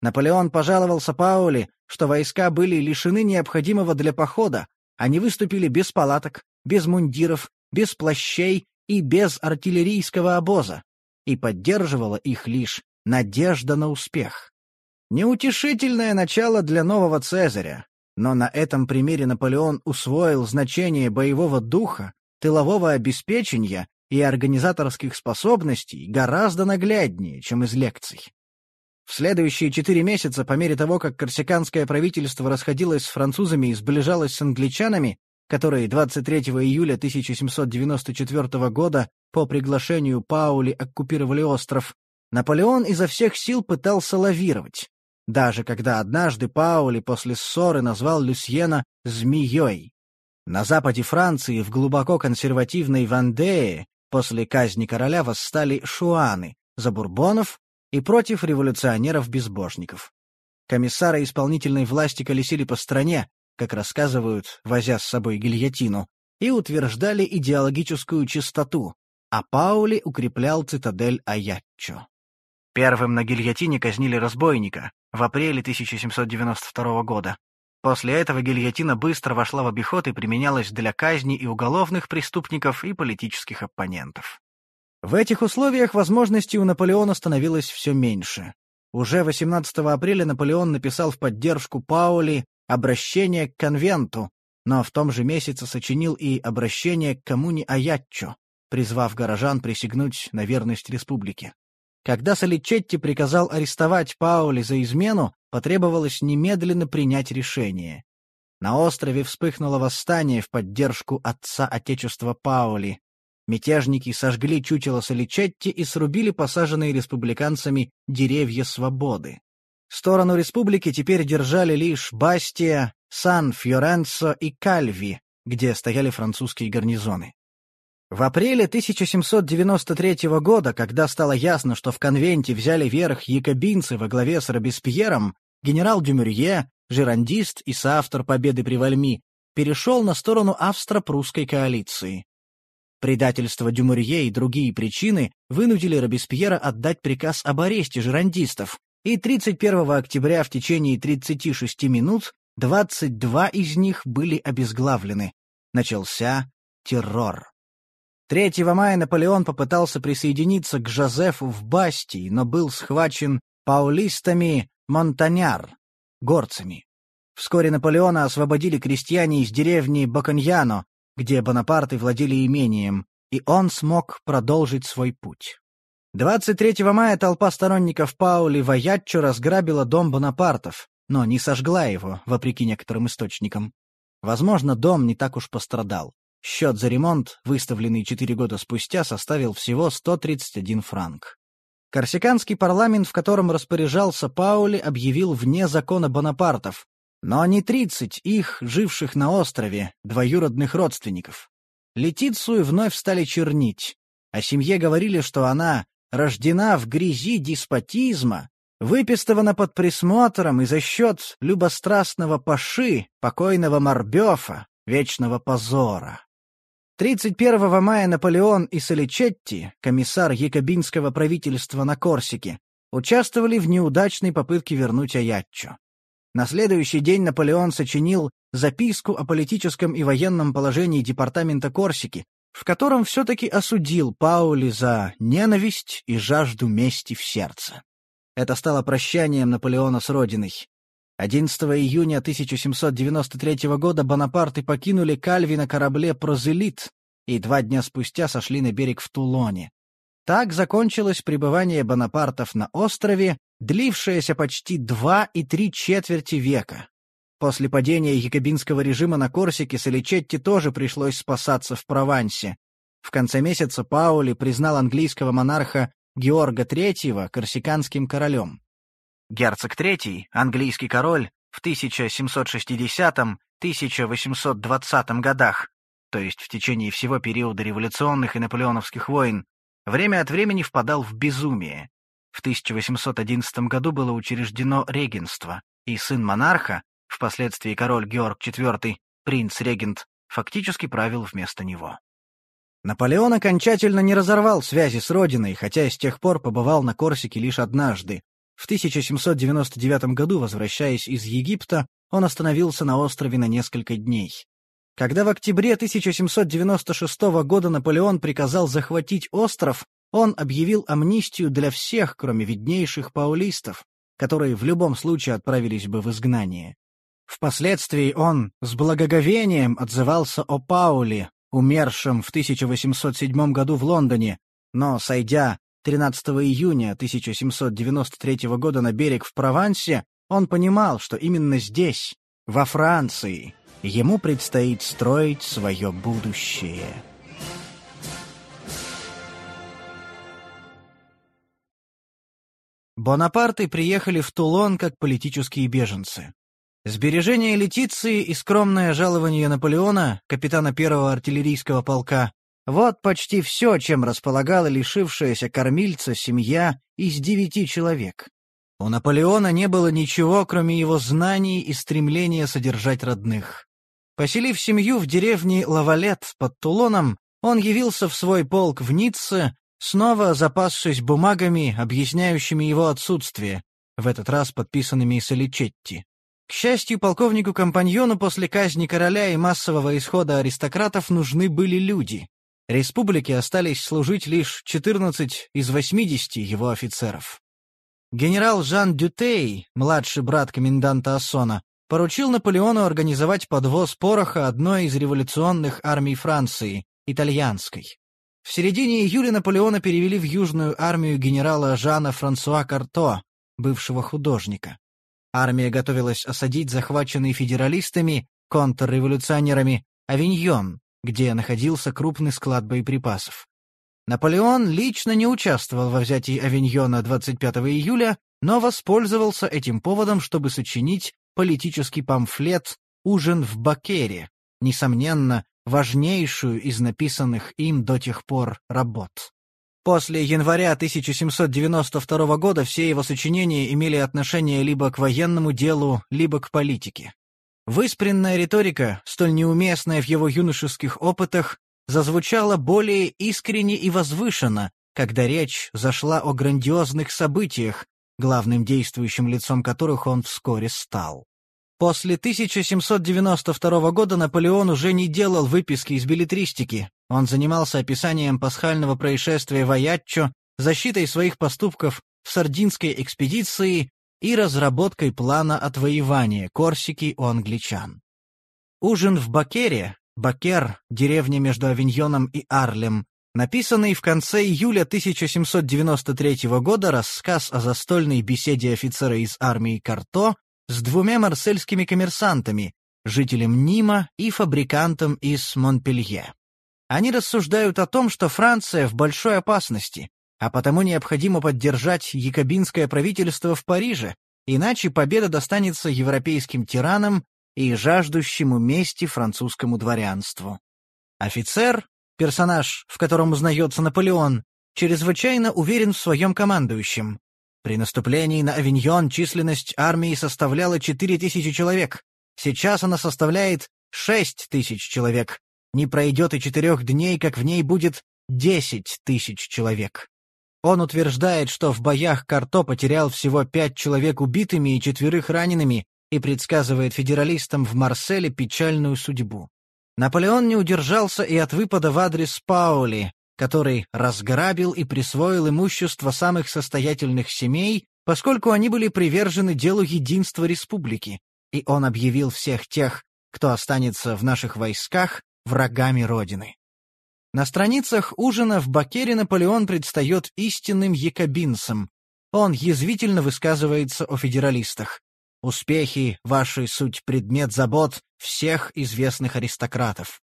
Наполеон пожаловался Паули, что войска были лишены необходимого для похода, они выступили без палаток, без мундиров, без плащей и без артиллерийского обоза, и поддерживала их лишь Надежда на успех. Неутешительное начало для нового Цезаря, но на этом примере Наполеон усвоил значение боевого духа, тылового обеспечения и организаторских способностей гораздо нагляднее, чем из лекций. В следующие четыре месяца, по мере того, как корсиканское правительство расходилось с французами и сближалось с англичанами, которые 23 июля 1794 года по приглашению Паули оккупировали остров, Наполеон изо всех сил пытался лавировать, даже когда однажды Паули после ссоры назвал Люсьена «змеей». На западе Франции, в глубоко консервативной Вандее, после казни короля восстали шуаны за бурбонов и против революционеров-безбожников. Комиссары исполнительной власти колесили по стране, как рассказывают, возя с собой гильотину, и утверждали идеологическую чистоту, а Паули укреплял цитадель Аяччо. Первым на гильотине казнили разбойника в апреле 1792 года. После этого гильотина быстро вошла в обиход и применялась для казни и уголовных преступников, и политических оппонентов. В этих условиях возможностей у Наполеона становилось все меньше. Уже 18 апреля Наполеон написал в поддержку Паули обращение к конвенту, но в том же месяце сочинил и обращение к коммуне Аятчо, призвав горожан присягнуть на верность республике. Когда Соличетти приказал арестовать Паули за измену, потребовалось немедленно принять решение. На острове вспыхнуло восстание в поддержку отца Отечества Паули. Мятежники сожгли чучело Соличетти и срубили посаженные республиканцами деревья свободы. Сторону республики теперь держали лишь Бастия, Сан-Фьоренцо и Кальви, где стояли французские гарнизоны. В апреле 1793 года, когда стало ясно, что в конвенте взяли верх якобинцы во главе с Робеспьером, генерал Дюмюрье, жерандист и соавтор победы при Вальми, перешел на сторону австро-прусской коалиции. Предательство Дюмурье и другие причины вынудили Робеспьера отдать приказ об аресте жерандистов, и 31 октября в течение 36 минут 22 из них были обезглавлены. Начался террор. 3 мая Наполеон попытался присоединиться к Жозефу в Бастии, но был схвачен паулистами Монтаняр, горцами. Вскоре Наполеона освободили крестьяне из деревни Баканьяно, где Бонапарты владели имением, и он смог продолжить свой путь. 23 мая толпа сторонников Паули в Аятчо разграбила дом Бонапартов, но не сожгла его, вопреки некоторым источникам. Возможно, дом не так уж пострадал. Счет за ремонт, выставленный четыре года спустя, составил всего 131 франк. Корсиканский парламент, в котором распоряжался Паули, объявил вне закона Бонапартов, но не 30 их, живших на острове, двоюродных родственников. Летицию вновь стали чернить. О семье говорили, что она рождена в грязи деспотизма, выпистована под присмотром и за счет любострастного паши, покойного Морбёфа, вечного позора. 31 мая Наполеон и Соличетти, комиссар якобинского правительства на Корсике, участвовали в неудачной попытке вернуть Аятчо. На следующий день Наполеон сочинил записку о политическом и военном положении департамента Корсики, в котором все-таки осудил Паули за ненависть и жажду мести в сердце. Это стало прощанием Наполеона с родиной. 11 июня 1793 года Бонапарты покинули Кальви на корабле «Прозелит» и два дня спустя сошли на берег в Тулоне. Так закончилось пребывание Бонапартов на острове, длившееся почти два и три четверти века. После падения якобинского режима на Корсике Соличетти тоже пришлось спасаться в Провансе. В конце месяца Паули признал английского монарха Георга III корсиканским королем. Герцог III, английский король, в 1760-1820 годах, то есть в течение всего периода революционных и наполеоновских войн, время от времени впадал в безумие. В 1811 году было учреждено регенство, и сын монарха, впоследствии король Георг IV, принц-регент, фактически правил вместо него. Наполеон окончательно не разорвал связи с родиной, хотя с тех пор побывал на Корсике лишь однажды, в 1799 году, возвращаясь из Египта, он остановился на острове на несколько дней. Когда в октябре 1796 года Наполеон приказал захватить остров, он объявил амнистию для всех, кроме виднейших паулистов, которые в любом случае отправились бы в изгнание. Впоследствии он с благоговением отзывался о Пауле, умершем в 1807 году в Лондоне, но, сойдя 13 июня 1793 года на берег в Провансе, он понимал, что именно здесь, во Франции, ему предстоит строить свое будущее. Бонапарты приехали в Тулон как политические беженцы. Сбережение Летиции и скромное жалование Наполеона, капитана первого артиллерийского полка, вот почти все, чем располагала лишившаяся кормильца семья из девяти человек. У Наполеона не было ничего, кроме его знаний и стремления содержать родных. Поселив семью в деревне Лавалет под Тулоном, он явился в свой полк в Ницце, снова запасшись бумагами, объясняющими его отсутствие, в этот раз подписанными Соличетти. К счастью, полковнику-компаньону после казни короля и массового исхода аристократов нужны были люди. Республике остались служить лишь 14 из 80 его офицеров. Генерал Жан Дютей, младший брат коменданта Ассона, поручил Наполеону организовать подвоз пороха одной из революционных армий Франции, итальянской. В середине июля Наполеона перевели в Южную армию генерала Жана Франсуа Карто, бывшего художника. Армия готовилась осадить захваченный федералистами, контрреволюционерами, Авиньон, где находился крупный склад боеприпасов. Наполеон лично не участвовал во взятии Авиньона 25 июля, но воспользовался этим поводом, чтобы сочинить политический памфлет «Ужин в Бакере», несомненно, важнейшую из написанных им до тех пор работ. После января 1792 года все его сочинения имели отношение либо к военному делу, либо к политике. Выспренная риторика, столь неуместная в его юношеских опытах, зазвучала более искренне и возвышенно, когда речь зашла о грандиозных событиях, главным действующим лицом которых он вскоре стал. После 1792 года Наполеон уже не делал выписки из билетристики, он занимался описанием пасхального происшествия в Аятчо, защитой своих поступков в сардинской экспедиции и разработкой плана отвоевания Корсики у англичан. Ужин в Бакере, Бакер, деревня между Авиньоном и Арлем, написанный в конце июля 1793 года рассказ о застольной беседе офицера из армии Карто с двумя марсельскими коммерсантами, жителем Нима и фабрикантом из Монпелье. Они рассуждают о том, что Франция в большой опасности, а потому необходимо поддержать якобинское правительство в Париже, иначе победа достанется европейским тиранам и жаждущему мести французскому дворянству. Офицер, персонаж, в котором узнается Наполеон, чрезвычайно уверен в своем командующем. При наступлении на Авиньон численность армии составляла 4000 человек. Сейчас она составляет 6000 человек. Не пройдет и четырех дней, как в ней будет 10 тысяч человек. Он утверждает, что в боях Карто потерял всего пять человек убитыми и четверых ранеными и предсказывает федералистам в Марселе печальную судьбу. Наполеон не удержался и от выпада в адрес Паули, который разграбил и присвоил имущество самых состоятельных семей, поскольку они были привержены делу единства республики, и он объявил всех тех, кто останется в наших войсках, врагами Родины. На страницах ужина в Бакере Наполеон предстает истинным якобинцем. Он язвительно высказывается о федералистах. Успехи — ваши суть предмет забот всех известных аристократов.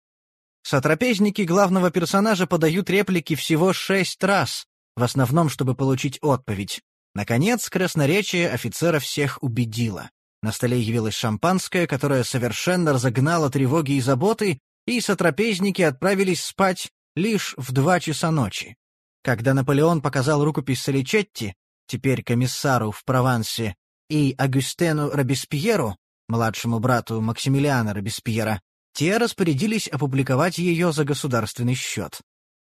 Сотрапезники главного персонажа подают реплики всего шесть раз, в основном, чтобы получить отповедь. Наконец, красноречие офицера всех убедило. На столе явилось шампанское, которое совершенно разогнало тревоги и заботы, и сотрапезники отправились спать лишь в два часа ночи. Когда Наполеон показал рукопись Соличетти, теперь комиссару в Провансе, и Агюстену Робеспьеру, младшему брату Максимилиана Робеспьера, те распорядились опубликовать ее за государственный счет.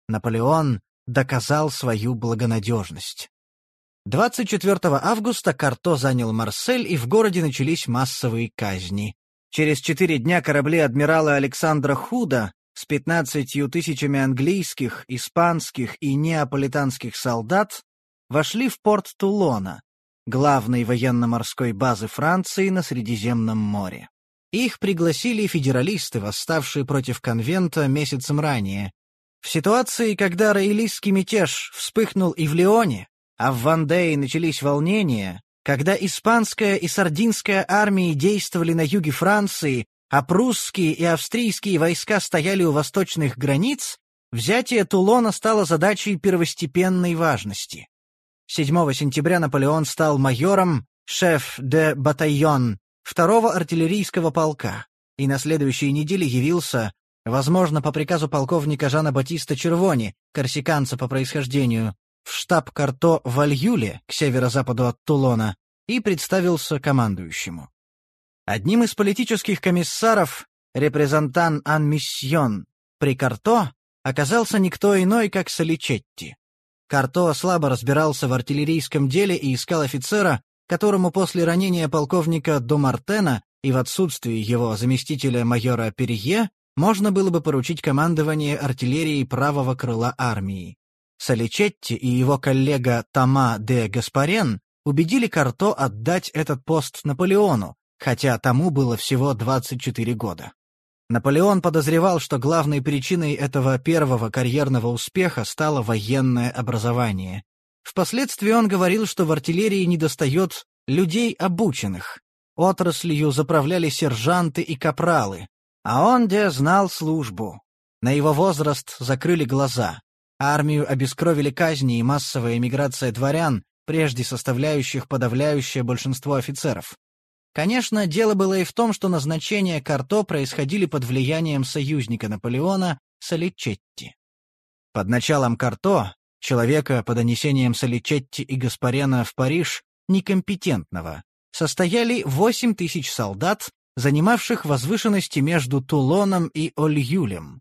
Наполеон доказал свою благонадежность. 24 августа Карто занял Марсель, и в городе начались массовые казни. Через четыре дня корабли адмирала Александра Худа с 15 тысячами английских, испанских и неаполитанских солдат вошли в порт Тулона, главной военно-морской базы Франции на Средиземном море. Их пригласили федералисты, восставшие против конвента месяцем ранее. В ситуации, когда роялистский мятеж вспыхнул и в Лионе, а в Вандее начались волнения, когда испанская и сардинская армии действовали на юге Франции, а прусские и австрийские войска стояли у восточных границ, взятие Тулона стало задачей первостепенной важности. 7 сентября Наполеон стал майором, шеф де батайон, второго артиллерийского полка, и на следующей неделе явился, возможно, по приказу полковника Жана Батиста Червони, корсиканца по происхождению, в штаб Карто в Альюле, к северо-западу от Тулона, и представился командующему. Одним из политических комиссаров, репрезентан Ан Миссион, при Карто оказался никто иной, как Соличетти. Карто слабо разбирался в артиллерийском деле и искал офицера, которому после ранения полковника Домартена и в отсутствии его заместителя майора Перье можно было бы поручить командование артиллерией правого крыла армии. Соличетти и его коллега Тома де Гаспарен убедили Карто отдать этот пост Наполеону, хотя тому было всего 24 года. Наполеон подозревал, что главной причиной этого первого карьерного успеха стало военное образование. Впоследствии он говорил, что в артиллерии недостает людей обученных. Отраслью заправляли сержанты и капралы, а он где знал службу. На его возраст закрыли глаза. Армию обескровили казни и массовая эмиграция дворян, прежде составляющих подавляющее большинство офицеров. Конечно, дело было и в том, что назначения Карто происходили под влиянием союзника Наполеона Соличетти. Под началом Карто, человека по донесениям Соличетти и Гаспарена в Париж, некомпетентного, состояли 8 тысяч солдат, занимавших возвышенности между Тулоном и Ольюлем.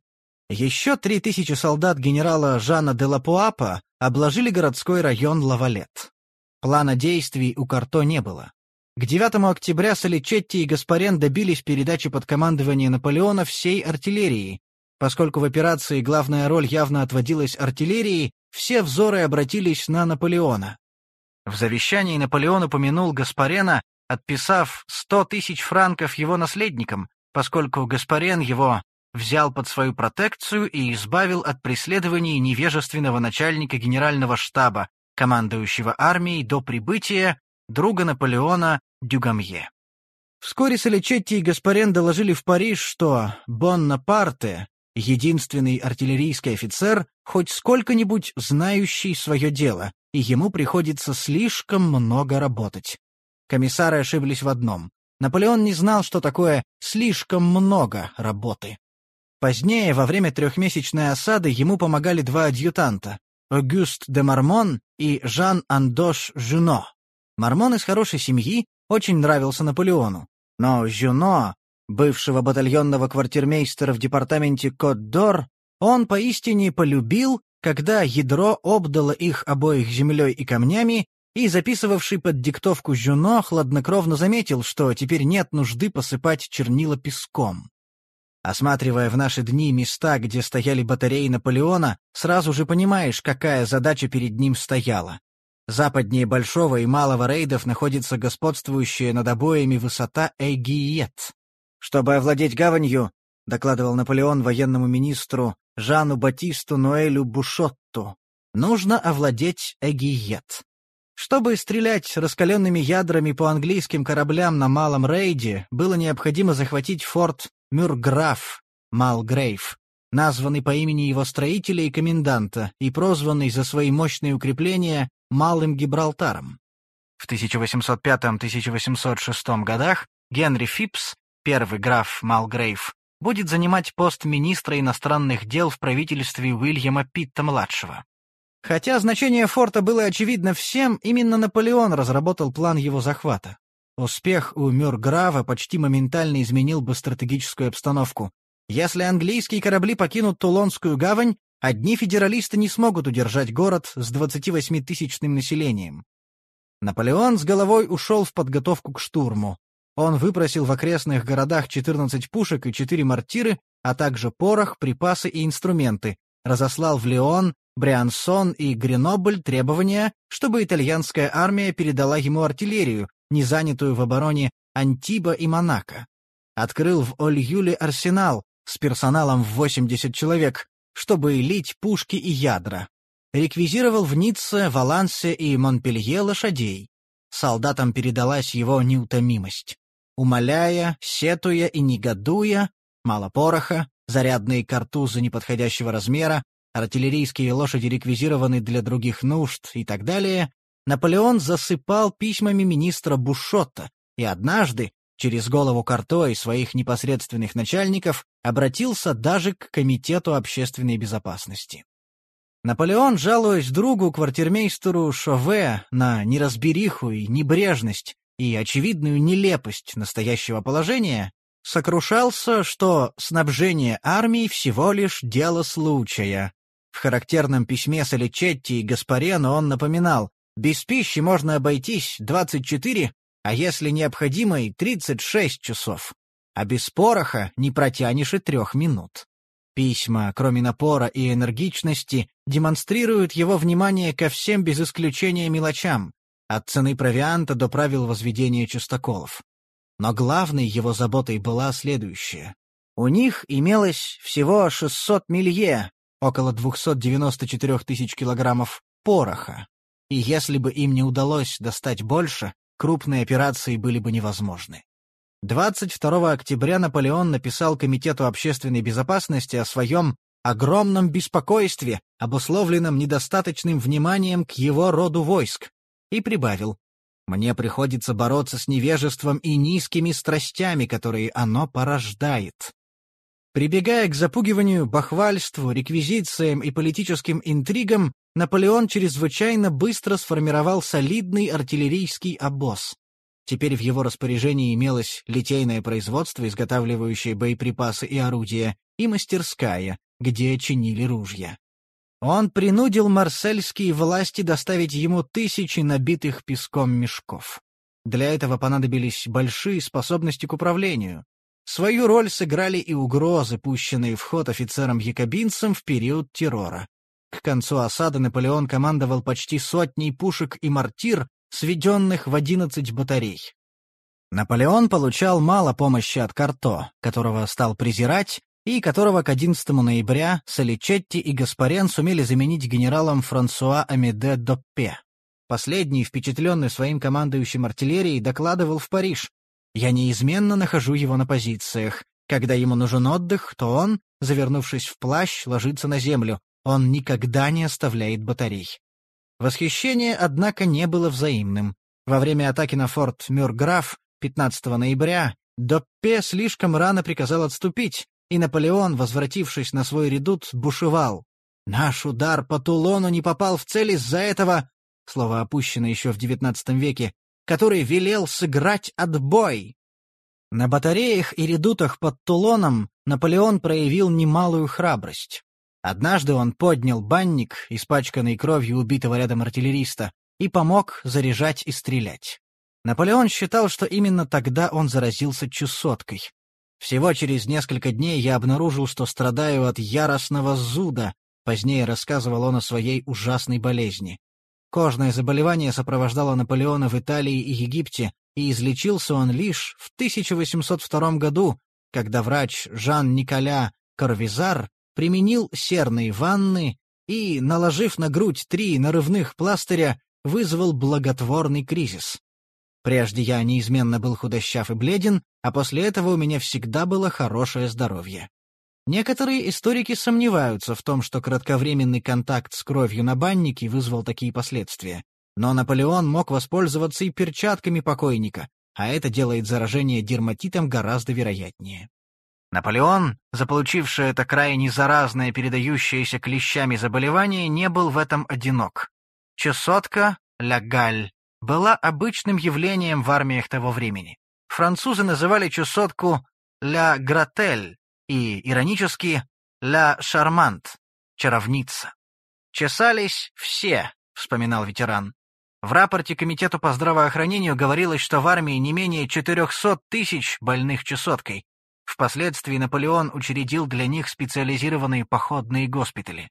Еще 3 тысячи солдат генерала Жана де Лапуапа обложили городской район Лавалет. Плана действий у Карто не было. К 9 октября Соличетти и Гаспарен добились передачи под командование Наполеона всей артиллерии. Поскольку в операции главная роль явно отводилась артиллерии, все взоры обратились на Наполеона. В завещании Наполеон упомянул Гаспарена, отписав 100 тысяч франков его наследникам, поскольку Гаспарен его взял под свою протекцию и избавил от преследований невежественного начальника генерального штаба, командующего армией до прибытия друга Наполеона Дюгамье. Вскоре Соличетти и Гаспарен доложили в Париж, что Боннапарте, единственный артиллерийский офицер, хоть сколько-нибудь знающий свое дело, и ему приходится слишком много работать. Комиссары ошиблись в одном. Наполеон не знал, что такое «слишком много работы». Позднее, во время трехмесячной осады, ему помогали два адъютанта — Огюст де Мармон и Жан-Андош Жюно. Мармон из хорошей семьи очень нравился Наполеону, но Жюно, бывшего батальонного квартирмейстера в департаменте Кот-Дор, он поистине полюбил, когда ядро обдало их обоих землей и камнями, и записывавший под диктовку Жюно хладнокровно заметил, что теперь нет нужды посыпать чернила песком. Осматривая в наши дни места, где стояли батареи Наполеона, сразу же понимаешь, какая задача перед ним стояла. Западнее Большого и Малого рейдов находится господствующая над обоями высота Эгиет. Чтобы овладеть гаванью, докладывал Наполеон военному министру Жану Батисту Ноэлю Бушотту, нужно овладеть Эгиет. Чтобы стрелять раскаленными ядрами по английским кораблям на Малом рейде, было необходимо захватить форт Мюрграф, Малгрейв, названный по имени его строителя и коменданта и прозванный за свои мощные укрепления Малым Гибралтаром. В 1805-1806 годах Генри Фипс, первый граф Малгрейв, будет занимать пост министра иностранных дел в правительстве Уильяма Питта-младшего. Хотя значение форта было очевидно всем, именно Наполеон разработал план его захвата. Успех у Мюрграва почти моментально изменил бы стратегическую обстановку. Если английские корабли покинут Тулонскую гавань, одни федералисты не смогут удержать город с 28-тысячным населением. Наполеон с головой ушел в подготовку к штурму. Он выпросил в окрестных городах 14 пушек и 4 мортиры, а также порох, припасы и инструменты, разослал в Леон, Бриансон и Гренобль требования, чтобы итальянская армия передала ему артиллерию, не занятую в обороне Антиба и Монако. Открыл в Оль-Юле арсенал с персоналом в 80 человек, чтобы лить пушки и ядра. Реквизировал в Ницце, Валансе и Монпелье лошадей. Солдатам передалась его неутомимость. Умоляя, сетуя и негодуя, мало пороха, зарядные картузы неподходящего размера, артиллерийские лошади реквизированы для других нужд и так далее, Наполеон засыпал письмами министра Бушотта и однажды, через голову Карто и своих непосредственных начальников, обратился даже к Комитету общественной безопасности. Наполеон, жалуясь другу, квартирмейстеру Шове, на неразбериху и небрежность и очевидную нелепость настоящего положения, сокрушался, что снабжение армии всего лишь дело случая. В характерном письме Соличетти и Гаспарену он напоминал, без пищи можно обойтись 24, а если необходимо и 36 часов. А без пороха не протянешь и трех минут. Письма, кроме напора и энергичности, демонстрируют его внимание ко всем без исключения мелочам, от цены провианта до правил возведения частоколов. Но главной его заботой была следующая. У них имелось всего 600 милье, около 294 тысяч килограммов пороха и если бы им не удалось достать больше, крупные операции были бы невозможны. 22 октября Наполеон написал Комитету общественной безопасности о своем огромном беспокойстве, обусловленном недостаточным вниманием к его роду войск, и прибавил «Мне приходится бороться с невежеством и низкими страстями, которые оно порождает». Прибегая к запугиванию, бахвальству, реквизициям и политическим интригам, Наполеон чрезвычайно быстро сформировал солидный артиллерийский обоз. Теперь в его распоряжении имелось литейное производство, изготавливающее боеприпасы и орудия, и мастерская, где чинили ружья. Он принудил марсельские власти доставить ему тысячи набитых песком мешков. Для этого понадобились большие способности к управлению. Свою роль сыграли и угрозы, пущенные в ход офицерам-якобинцам в период террора. К концу осады Наполеон командовал почти сотней пушек и мортир, сведенных в 11 батарей. Наполеон получал мало помощи от Карто, которого стал презирать, и которого к 11 ноября Соличетти и Гаспарен сумели заменить генералом Франсуа Амеде Доппе. Последний, впечатленный своим командующим артиллерией, докладывал в Париж. Я неизменно нахожу его на позициях. Когда ему нужен отдых, то он, завернувшись в плащ, ложится на землю. Он никогда не оставляет батарей. Восхищение, однако, не было взаимным. Во время атаки на форт Мюрграф 15 ноября Доппе слишком рано приказал отступить, и Наполеон, возвратившись на свой редут, бушевал. «Наш удар по Тулону не попал в цель из-за этого...» Слово опущено еще в XIX веке, который велел сыграть отбой. На батареях и редутах под Тулоном Наполеон проявил немалую храбрость. Однажды он поднял банник, испачканный кровью убитого рядом артиллериста, и помог заряжать и стрелять. Наполеон считал, что именно тогда он заразился чесоткой. Всего через несколько дней я обнаружил, что страдаю от яростного зуда, позднее рассказывал он о своей ужасной болезни. Кожное заболевание сопровождало Наполеона в Италии и Египте, и излечился он лишь в 1802 году, когда врач Жан-Николя Корвизар применил серные ванны и, наложив на грудь три нарывных пластыря, вызвал благотворный кризис. Прежде я неизменно был худощав и бледен, а после этого у меня всегда было хорошее здоровье. Некоторые историки сомневаются в том, что кратковременный контакт с кровью на баннике вызвал такие последствия. Но Наполеон мог воспользоваться и перчатками покойника, а это делает заражение дерматитом гораздо вероятнее. Наполеон, заполучивший это крайне заразное, передающееся клещами заболевание, не был в этом одинок. Чесотка, ля галь, была обычным явлением в армиях того времени. Французы называли чесотку ля гратель, и, иронически, «Ля Шармант» — «Чаровница». «Чесались все», — вспоминал ветеран. В рапорте Комитету по здравоохранению говорилось, что в армии не менее 400 тысяч больных чесоткой. Впоследствии Наполеон учредил для них специализированные походные госпитали.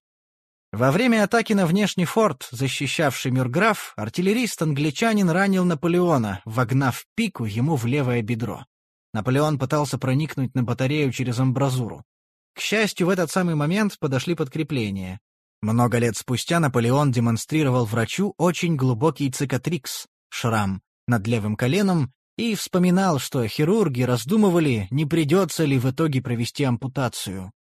Во время атаки на внешний форт, защищавший Мюрграф, артиллерист-англичанин ранил Наполеона, вогнав пику ему в левое бедро. Наполеон пытался проникнуть на батарею через амбразуру. К счастью, в этот самый момент подошли подкрепления. Много лет спустя Наполеон демонстрировал врачу очень глубокий цикатрикс, шрам, над левым коленом, и вспоминал, что хирурги раздумывали, не придется ли в итоге провести ампутацию.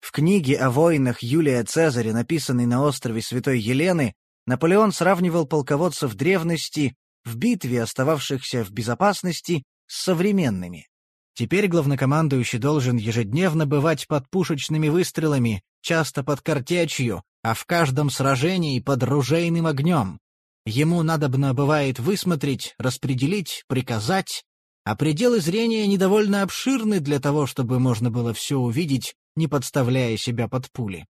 В книге о войнах Юлия Цезаря, написанной на острове Святой Елены, Наполеон сравнивал полководцев древности в битве, остававшихся в безопасности, с современными. Теперь главнокомандующий должен ежедневно бывать под пушечными выстрелами, часто под картечью, а в каждом сражении под ружейным огнем. Ему надобно бывает высмотреть, распределить, приказать, а пределы зрения недовольно обширны для того, чтобы можно было все увидеть, не подставляя себя под пули.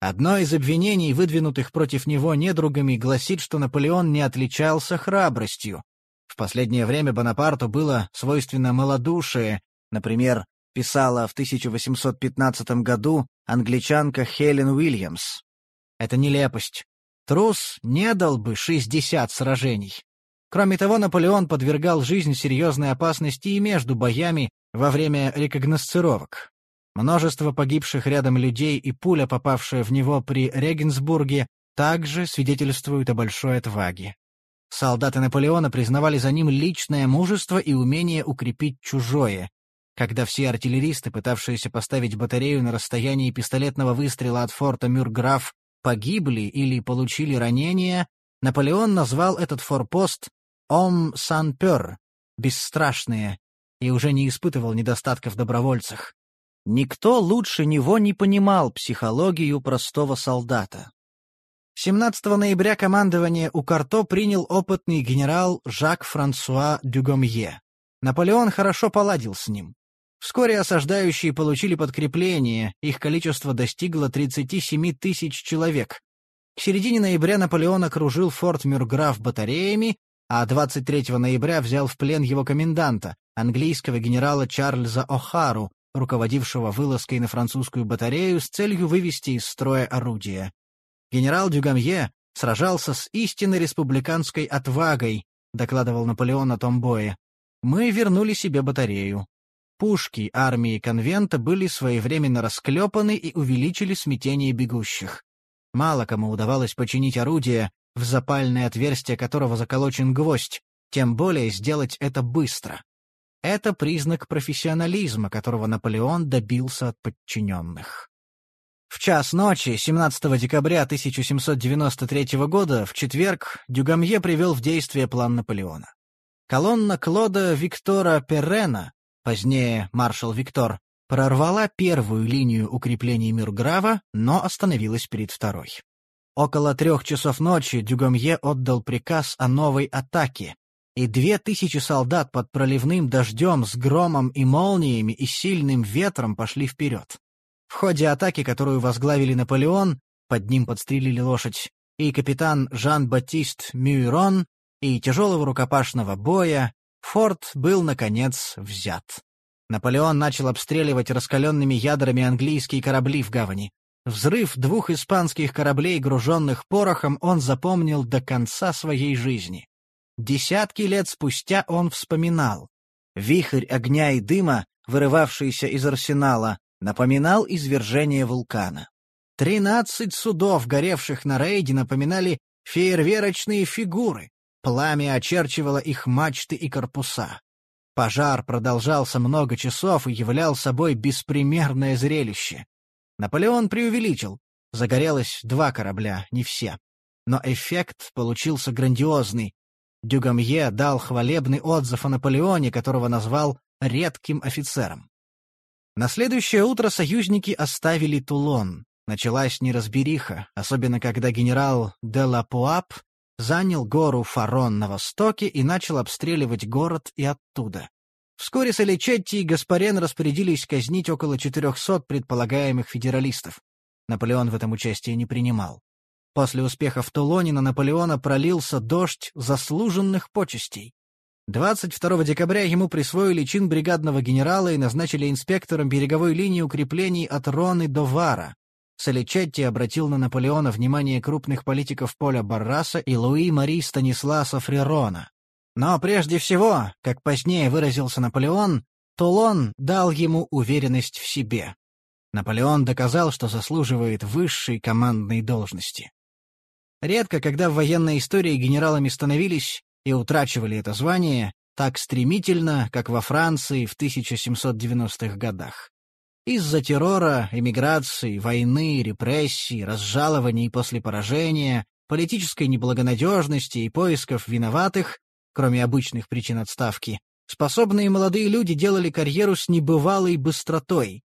Одно из обвинений, выдвинутых против него недругами, гласит, что Наполеон не отличался храбростью, в последнее время Бонапарту было свойственно малодушие, например, писала в 1815 году англичанка Хелен Уильямс. Это нелепость. Трус не дал бы 60 сражений. Кроме того, Наполеон подвергал жизнь серьезной опасности и между боями во время рекогносцировок. Множество погибших рядом людей и пуля, попавшая в него при Регенсбурге, также свидетельствуют о большой отваге. Солдаты Наполеона признавали за ним личное мужество и умение укрепить чужое. Когда все артиллеристы, пытавшиеся поставить батарею на расстоянии пистолетного выстрела от форта Мюрграф, погибли или получили ранения, Наполеон назвал этот форпост «Ом Сан-Пер» — «бесстрашные», и уже не испытывал недостатка в добровольцах. Никто лучше него не понимал психологию простого солдата. 17 ноября командование у Карто принял опытный генерал Жак-Франсуа Дюгомье. Наполеон хорошо поладил с ним. Вскоре осаждающие получили подкрепление, их количество достигло 37 тысяч человек. К середине ноября Наполеон окружил форт Мюрграф батареями, а 23 ноября взял в плен его коменданта, английского генерала Чарльза О'Хару, руководившего вылазкой на французскую батарею с целью вывести из строя орудия. Генерал Дюгамье сражался с истинной республиканской отвагой, докладывал Наполеон о том бое. Мы вернули себе батарею. Пушки армии конвента были своевременно расклепаны и увеличили смятение бегущих. Мало кому удавалось починить орудие, в запальное отверстие которого заколочен гвоздь, тем более сделать это быстро. Это признак профессионализма, которого Наполеон добился от подчиненных. В час ночи 17 декабря 1793 года, в четверг, Дюгамье привел в действие план Наполеона. Колонна Клода Виктора Перрена, позднее маршал Виктор, прорвала первую линию укреплений Мюрграва, но остановилась перед второй. Около трех часов ночи Дюгамье отдал приказ о новой атаке, и две тысячи солдат под проливным дождем с громом и молниями и сильным ветром пошли вперед. В ходе атаки, которую возглавили Наполеон, под ним подстрелили лошадь, и капитан Жан-Батист Мюйрон, и тяжелого рукопашного боя, форт был, наконец, взят. Наполеон начал обстреливать раскаленными ядрами английские корабли в гавани. Взрыв двух испанских кораблей, груженных порохом, он запомнил до конца своей жизни. Десятки лет спустя он вспоминал. Вихрь огня и дыма, вырывавшийся из арсенала, напоминал извержение вулкана. Тринадцать судов, горевших на рейде, напоминали фейерверочные фигуры. Пламя очерчивало их мачты и корпуса. Пожар продолжался много часов и являл собой беспримерное зрелище. Наполеон преувеличил. Загорелось два корабля, не все. Но эффект получился грандиозный. Дюгамье дал хвалебный отзыв о Наполеоне, которого назвал редким офицером. На следующее утро союзники оставили Тулон. Началась неразбериха, особенно когда генерал де ла Пуап занял гору Фарон на востоке и начал обстреливать город и оттуда. Вскоре Соличетти и Гаспарен распорядились казнить около 400 предполагаемых федералистов. Наполеон в этом участие не принимал. После успеха в Тулоне на Наполеона пролился дождь заслуженных почестей. 22 декабря ему присвоили чин бригадного генерала и назначили инспектором береговой линии укреплений от Роны до Вара. Соличетти обратил на Наполеона внимание крупных политиков Поля Барраса и Луи Мари Станисласа Фрерона. Но прежде всего, как позднее выразился Наполеон, Тулон дал ему уверенность в себе. Наполеон доказал, что заслуживает высшей командной должности. Редко, когда в военной истории генералами становились и утрачивали это звание так стремительно, как во Франции в 1790-х годах. Из-за террора, эмиграции, войны, репрессий, разжалований после поражения, политической неблагонадежности и поисков виноватых, кроме обычных причин отставки, способные молодые люди делали карьеру с небывалой быстротой.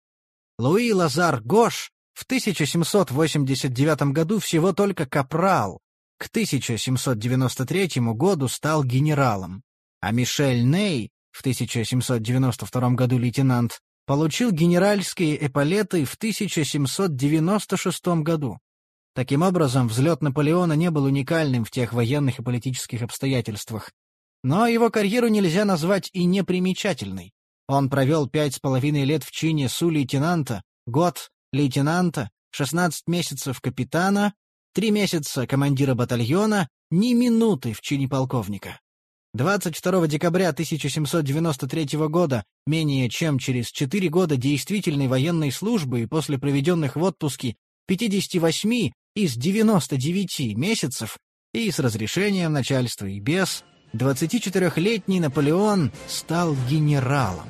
Луи Лазар Гош в 1789 году всего только капрал, к 1793 году стал генералом, а Мишель Ней, в 1792 году лейтенант, получил генеральские эполеты в 1796 году. Таким образом, взлет Наполеона не был уникальным в тех военных и политических обстоятельствах. Но его карьеру нельзя назвать и непримечательной. Он провел пять с половиной лет в чине су-лейтенанта, год лейтенанта, 16 месяцев капитана, три месяца командира батальона, ни минуты в чине полковника. 22 декабря 1793 года, менее чем через четыре года действительной военной службы и после проведенных в отпуске 58 из 99 месяцев и с разрешением начальства и без, 24-летний Наполеон стал генералом.